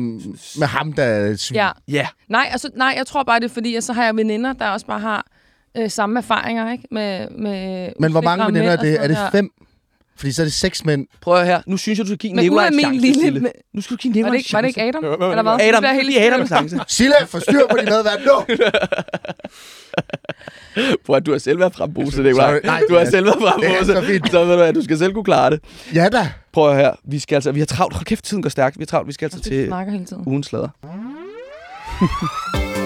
med ham, der er. Ja. Ja. Nej, altså, nej, jeg tror bare, det er fordi, at så har jeg veninder, der også bare har øh, samme erfaringer, ikke? Med, med Men hvor mange veninder er det? Er det fem? Fordi så er det seks mænd. Prøv at her. Nu synes jeg, du skal give Men Nicolaj en chance. lille- Nu skal du give det, en ikke, var det chance. ikke Adam? Eller hvad? Adam, helt give Adam en chance. Sille, få styr på din medvært nu! *laughs* Prøv at du har selv været frembose, Nicolaj. Sorry. Nej, Du har er- selv været det er frembose. så fint. Så ved du hvad, du skal selv kunne klare det. Ja da. Prøv at her. Vi skal altså, vi har travlt. Hold kæft, tiden går stærkt. Vi har travlt. Vi skal altså Du til snakker hele tiden. ugens slader. *laughs*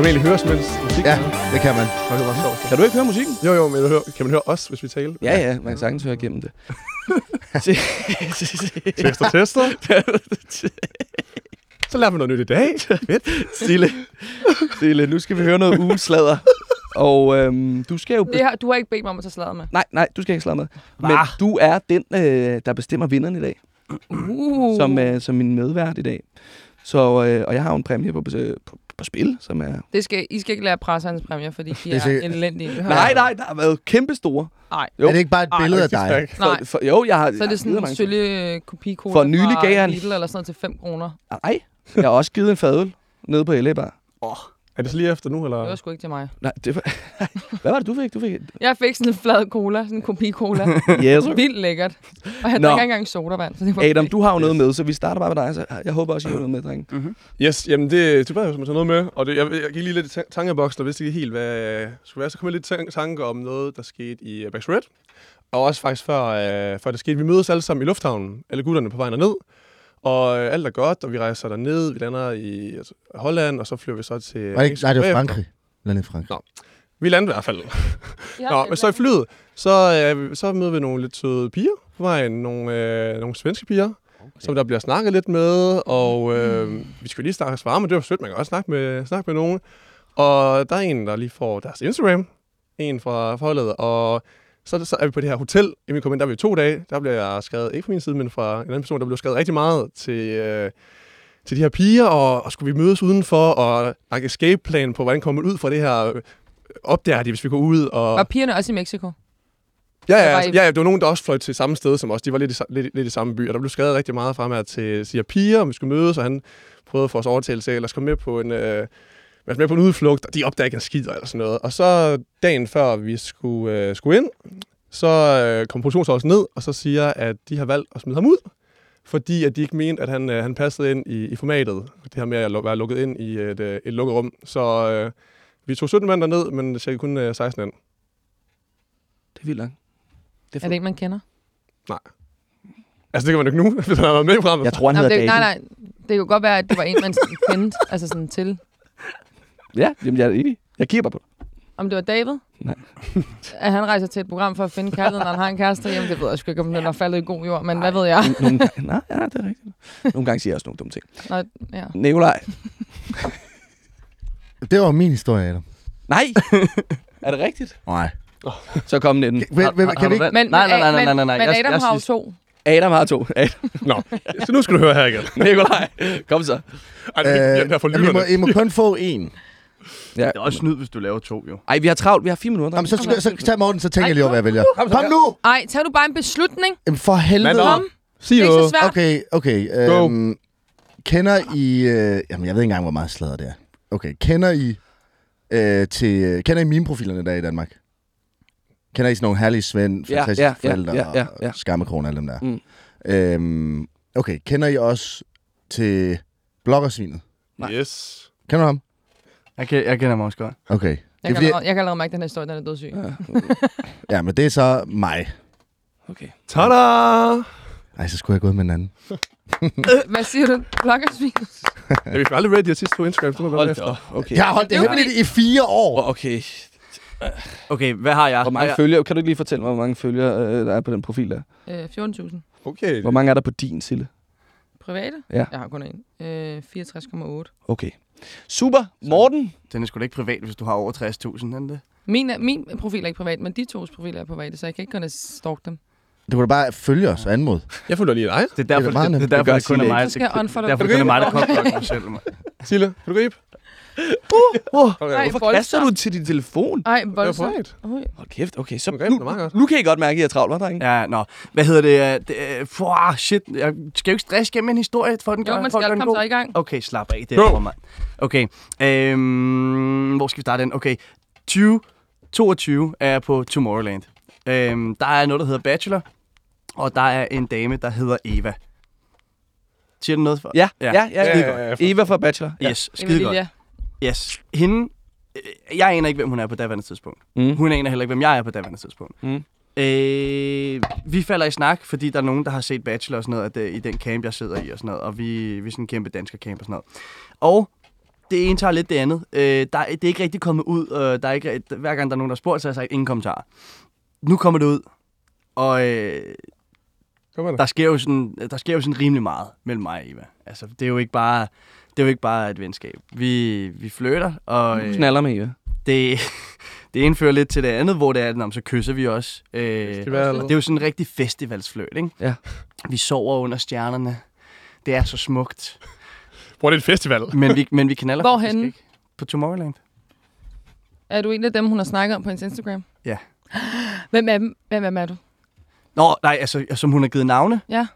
kan man egentlig høre som helst musik? Ja, det kan man. Og det var sjovt. Kan du ikke høre musikken? Jo, jo, men høre, kan man høre os, hvis vi taler? Ja, ja. Man kan sagtens høre igennem det. *laughs* Se- Tester, tester. Så lærer vi noget nyt i dag. Fedt. Stille. Stille. Nu skal vi høre noget ugens slader. Og øhm, du skal jo... Det har, du har ikke bedt mig om at tage slaget med. Nej, nej, du skal ikke slå med. Men du er den, øh, der bestemmer vinderen i dag. Uh. Som, øh, som min medvært i dag. Så, øh, og jeg har jo en præmie på, på, på, spil, som er... det skal, I skal ikke lære presse hans præmier, fordi de Det er sikkert- elendige. Nej, nej, der har været kæmpe store. Nej. Jo. Er det ikke bare et Ej, billede af dig? Nej. For, for, jo, jeg har... Så er det sådan en sølle kopikola For nylig gav jeg en- eller sådan noget til 5 kroner. Nej, jeg har også givet en fadøl nede på LA Bar. Er det så lige efter nu, eller? Det var sgu ikke til mig. Nej, det var... *laughs* Hvad var det, du fik? Du fik... Jeg fik sådan en flad cola, sådan en kopi-cola. Yes. *laughs* Vildt lækkert. Og jeg drikker ikke engang sodavand, så det var Adam, du har jo noget med, så vi starter bare med dig. Så jeg håber også, I har noget med, drenge. Yes, jamen det, det var jo som at tage noget med, og det, jeg, jeg gik lige lidt i ta- tankeboksen og vidste ikke helt, hvad øh, skulle være. Så kom jeg lidt i tan- tanker om noget, der skete i uh, Bachelorette. Og også faktisk før, øh, før det skete. Vi mødes alle sammen i lufthavnen, alle gutterne på vejen ned. Og øh, alt er godt, og vi rejser derned. Vi lander i altså, Holland, og så flyver vi så til... Var det ikke, nej, det var. Frankrig. Landet i Frankrig. Nå. Vi lander i hvert fald. Ja, Nå, men så i flyet, så, øh, så møder vi nogle lidt søde piger på vejen. Nogle, øh, nogle svenske piger, okay. som der bliver snakket lidt med. Og øh, vi skulle lige snakke svare, men det var sødt. Man kan også snakke med, snakke med nogen. Og der er en, der lige får deres Instagram. En fra forholdet. Og så, så er vi på det her hotel. Inden vi kommer ind, der er vi to dage. Der bliver jeg skrevet, ikke fra min side, men fra en anden person, der blev skrevet rigtig meget til, øh, til de her piger. Og, og skulle vi mødes udenfor og lage escape-plan på, hvordan kommer man ud fra det her øh, opdager de, hvis vi går ud. Og... Var pigerne også i Mexico? Ja, ja, var altså, i- ja, ja, det var nogen, der også fløj til samme sted som os. De var lidt i, lidt, lidt i samme by, og der blev skrevet rigtig meget frem her til siger piger, om vi skulle mødes, og han prøvede at få os overtalt til, lad os komme med på en, øh, os med på en udflugt, og de opdagede ikke en skid eller sådan noget. Og så dagen før vi skulle, øh, skulle ind, så øh, kom produktionsholdet ned, og så siger, at de har valgt at smide ham ud, fordi at de ikke mente, at han, øh, han passede ind i, i formatet. Det her med at være lukket ind i et, øh, et lukket rum. Så øh, vi tog 17 mand derned, men tjekkede kun øh, 16 ind. Det er vildt langt. Det Er det ikke, man kender? Altså, det kan man jo ikke nu, *laughs* hvis han har været med i programmet. Jeg tror, han Nå, hedder det, David. nej, nej. Det kunne godt være, at det var en, man kendte altså sådan til. Ja, jamen, jeg er enig. Jeg kigger bare på det. Om det var David? Nej. *laughs* At han rejser til et program for at finde kærligheden, når han har en kæreste Jamen, det ved jeg sgu ikke, om den er faldet i god jord, men hvad ved jeg? Nogle gange, *laughs* nej, ja, det er rigtigt. Nogle gange siger jeg også nogle dumme ting. Nå, ja. Nikolaj. Det var min historie, Adam. Nej! *laughs* er det rigtigt? Nej. Så kom den. Hvem, hvem, kan vi ikke? Men, Nej, nej, nej, nej, nej, nej. men Jeg- Adam jeg har jo to. Adam har to. Adam. Nå, så nu skal du høre her igen. Nikolaj, kom så. Ej, det er Øh, øh, her for jamen, I, må, lytterne. I må kun få en. Ja. Det er også snyd, hvis du laver to, jo. Ej, vi har travlt. Vi har fire minutter. Jamen, så, skal, så tag Morten, så tænker jeg lige over, hvad jeg vælger. Kom så, Kom ja. nu! Ej, tag du bare en beslutning. Jamen, for helvede. Kom. Sig Det er ikke så svært. Okay, okay. Go. Øhm, kender I... Øh, jamen, jeg ved ikke engang, hvor meget sladder det er. Okay, kender I... Øh, til, kender I meme-profilerne der i Danmark? Kender I sådan nogle herlige Svend, Ja, fantastiske ja, ja, forældre ja, ja, ja. og skammekrone og alle dem der? Mm. Øhm, okay, kender I også til bloggersvinet? Nej. Yes. Kender du ham? Jeg, kan, jeg kender mig også godt. Okay. Jeg Det kan, er fordi, allerede, jeg kan allerede mærke, at den her historie, den er dødssyg. Ja, ja, men det er så mig. okay. Tada! Ej, så skulle jeg gået med en anden. *laughs* Hvad siger du? Bloggersvin? Ja, vi får aldrig ready de sidste to Instagram. Så må vi Hold efter. Okay. Jeg har holdt det Det er hemmeligt i fire år. Okay. Okay, hvad har jeg? Hvor mange jeg- følgere, kan du ikke lige fortælle mig, hvor mange følgere øh, der er på den profil der? Øh, 14.000. Okay. Hvor mange er der på din, Sille? Private? Ja. Jeg har kun en. Øh, 64,8. Okay. Super. Morten, Den er sgu da ikke privat, hvis du har over 60.000, er den det? Min, min profil er ikke privat, men de tos profiler er private, så jeg kan ikke kun stalk dem. Du kan da bare følge os og anmode. Jeg følger lige dig. Det er derfor, Det er meget det, det, nemt. er derfor, det kun er mig. Så skal jeg unfollow derfor kun er mig, der kommer mig selv. mand. Sille, kan du gribe? Oh, Okay. Ej, hvorfor voldsomt. kaster du til din telefon? Ej, Det var voldsomt. Oj. Hold kæft, okay. Så Du greb nu, meget godt. nu kan I godt mærke, at I er travlt, hva', drenge? Ja, nå. Hvad hedder det? øh, det øh, fuah, shit. Jeg skal jo ikke stresse gennem en historie, for den Jo, gør, man for skal komme sig i gang. Okay, slap af. Det er for mig. Okay. Øhm, hvor skal vi starte den? Okay. 2022 er jeg på Tomorrowland. Øhm, der er noget, der hedder Bachelor, og der er en dame, der hedder Eva. Siger du noget for? Ja, Ja. ja, ja. Ja, ja, ja. Eva fra Bachelor. Ja. Yes, skide godt. Yes. Hende, øh, jeg aner ikke, hvem hun er på daværende tidspunkt. Mm. Hun aner heller ikke, hvem jeg er på daværende tidspunkt. Mm. Øh, vi falder i snak, fordi der er nogen, der har set Bachelor og sådan noget, at det, i den camp, jeg sidder i og sådan noget, og vi, vi er sådan en kæmpe dansker camp og sådan noget. Og det ene tager lidt det andet. Øh, der, det er ikke rigtig kommet ud, og der er ikke, hver gang der er nogen, der spurgt, så har jeg sagt ingen kommentarer. Nu kommer det ud, og øh, der sker, jo sådan, der sker jo sådan rimelig meget mellem mig og Eva. Altså, det er jo ikke bare, det er jo ikke bare et venskab. Vi, vi flytter, og... øh, Knaller med Eva. det, *laughs* det indfører lidt til det andet, hvor det er, at så kysser vi også. Øh, Festival. det er jo sådan en rigtig festivalsfløjt, ikke? Ja. Vi sover under stjernerne. Det er så smukt. Hvor det er en festival. Men vi, men vi knaller Hvorhenne? faktisk ikke. På Tomorrowland. Er du en af dem, hun har snakket om på hendes Instagram? Ja. Hvem er? Hvem er, er du? Nå, nej, altså, som hun har givet navne. Ja.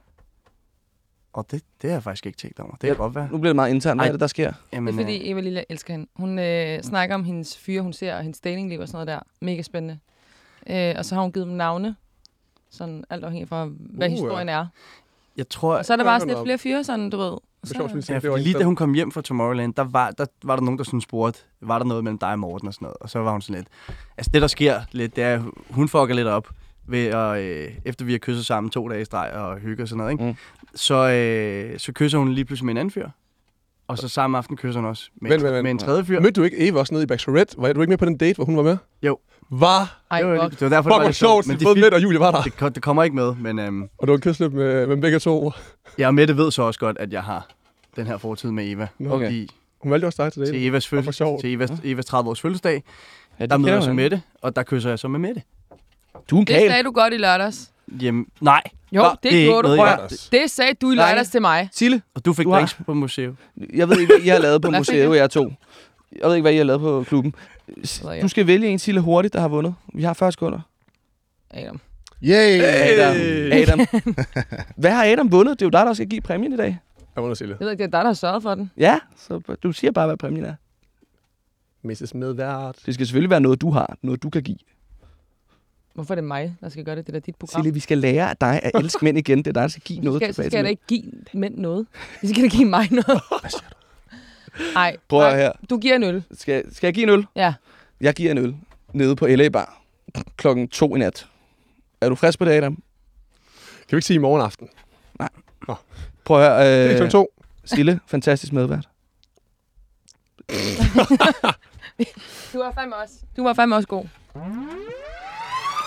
Og det, det har jeg faktisk ikke tænkt over. Det kan godt være. Nu bliver det meget internt. Hvad Ej. er det, der sker? Det Jamen, er fordi øh, Eva Lilla elsker hende. Hun øh, snakker om hendes fyre, hun ser, og hendes datingliv og sådan noget der. Mega spændende. Øh, og så har hun givet dem navne. Sådan alt afhængig fra, hvad Uh, historien er. jeg tror... Og så er der Ja, bare sådan lidt flere fyre, sådan du ved. Det Så, sjovt, Ja. Det var lige da hun kom hjem fra Tomorrowland, der var der, var der nogen, der sådan spurgte, var der noget mellem dig og Morten og sådan noget. Og så var hun sådan lidt... Altså det, der sker lidt, det er, hun fucker lidt op ved at, øh, efter vi har kysset sammen to dage i streg og hygge og sådan noget, ikke? Mm. Så, øh, så kysser hun lige pludselig med en anden fyr. Og så samme aften kysser hun også med, Vent, vent, vent. med en tredje fyr. Mødte du ikke Eva også nede i Bachelorette? Var du ikke med på den date, hvor hun var med? Jo. Var? ej, det, var, det var derfor, Fuck, det var sjovt. Men Men både det, Mette og Julie var der. det, det, det, kommer ikke med, men øhm, Og du var kyssløb med, med begge to. jeg og Mette ved så også godt, at jeg har den her fortid med Eva. Okay. Fordi Hun valgte også dig til til date. Evas, fødsel, til Evas, Evas 30-års fødselsdag, Ja, der møder jeg så med. Mette, og der kysser jeg så med Mette. Du er en det sagde du godt i lørdags. Jamen, nej. Jo, det, det er gjorde du. noget, Prøv at- Det sagde du i Nej. lørdags til mig. Sille, Og du fik Du har- drinks på museet. jeg ved ikke, hvad I har lavet på *laughs* Hvad fik museet, jeg? jer to. Jeg ved ikke, hvad I har lavet på klubben. S- ved jeg. Du skal vælge en Sille hurtigt, der har vundet. Vi har 40 sekunder. Adam. Yay! Adam. Adam. *laughs* Hvad har Adam vundet? Det er jo dig, der skal give præmien i dag. Jeg må Sille. Jeg ved ikke, det er dig, der har sørget for den. Ja, så du siger bare, hvad præmien er. Mrs. Medvært. Det skal selvfølgelig være noget, du har. Noget, du kan give. Hvorfor er det mig, der skal gøre det? Det er dit program. Sille, vi skal lære af dig at *laughs* elske mænd igen. Det er dig, der skal give noget skal, så tilbage skal jeg da til ikke give mænd noget. De skal da give mig noget. Ej, Prøv nej, her. Du giver en øl. Skal, skal jeg give en øl? Ja. Jeg giver en øl nede på LA Bar klokken to i nat. Er du frisk på det, Adam? Kan vi ikke sige i morgen aften? Prøv at høre. Det er Øh, klokken to. Sille, fantastisk medvært. *laughs* Du var fandme også. Du var fandme også god.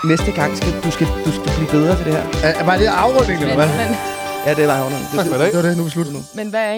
Næste gang skal du, skal, du skal blive bedre til det her. Er, er bare lige afrunding, eller hvad? men, Ja, det var. Det, Tak for i dag. Det var det, nu er vi slut nu. men hvad er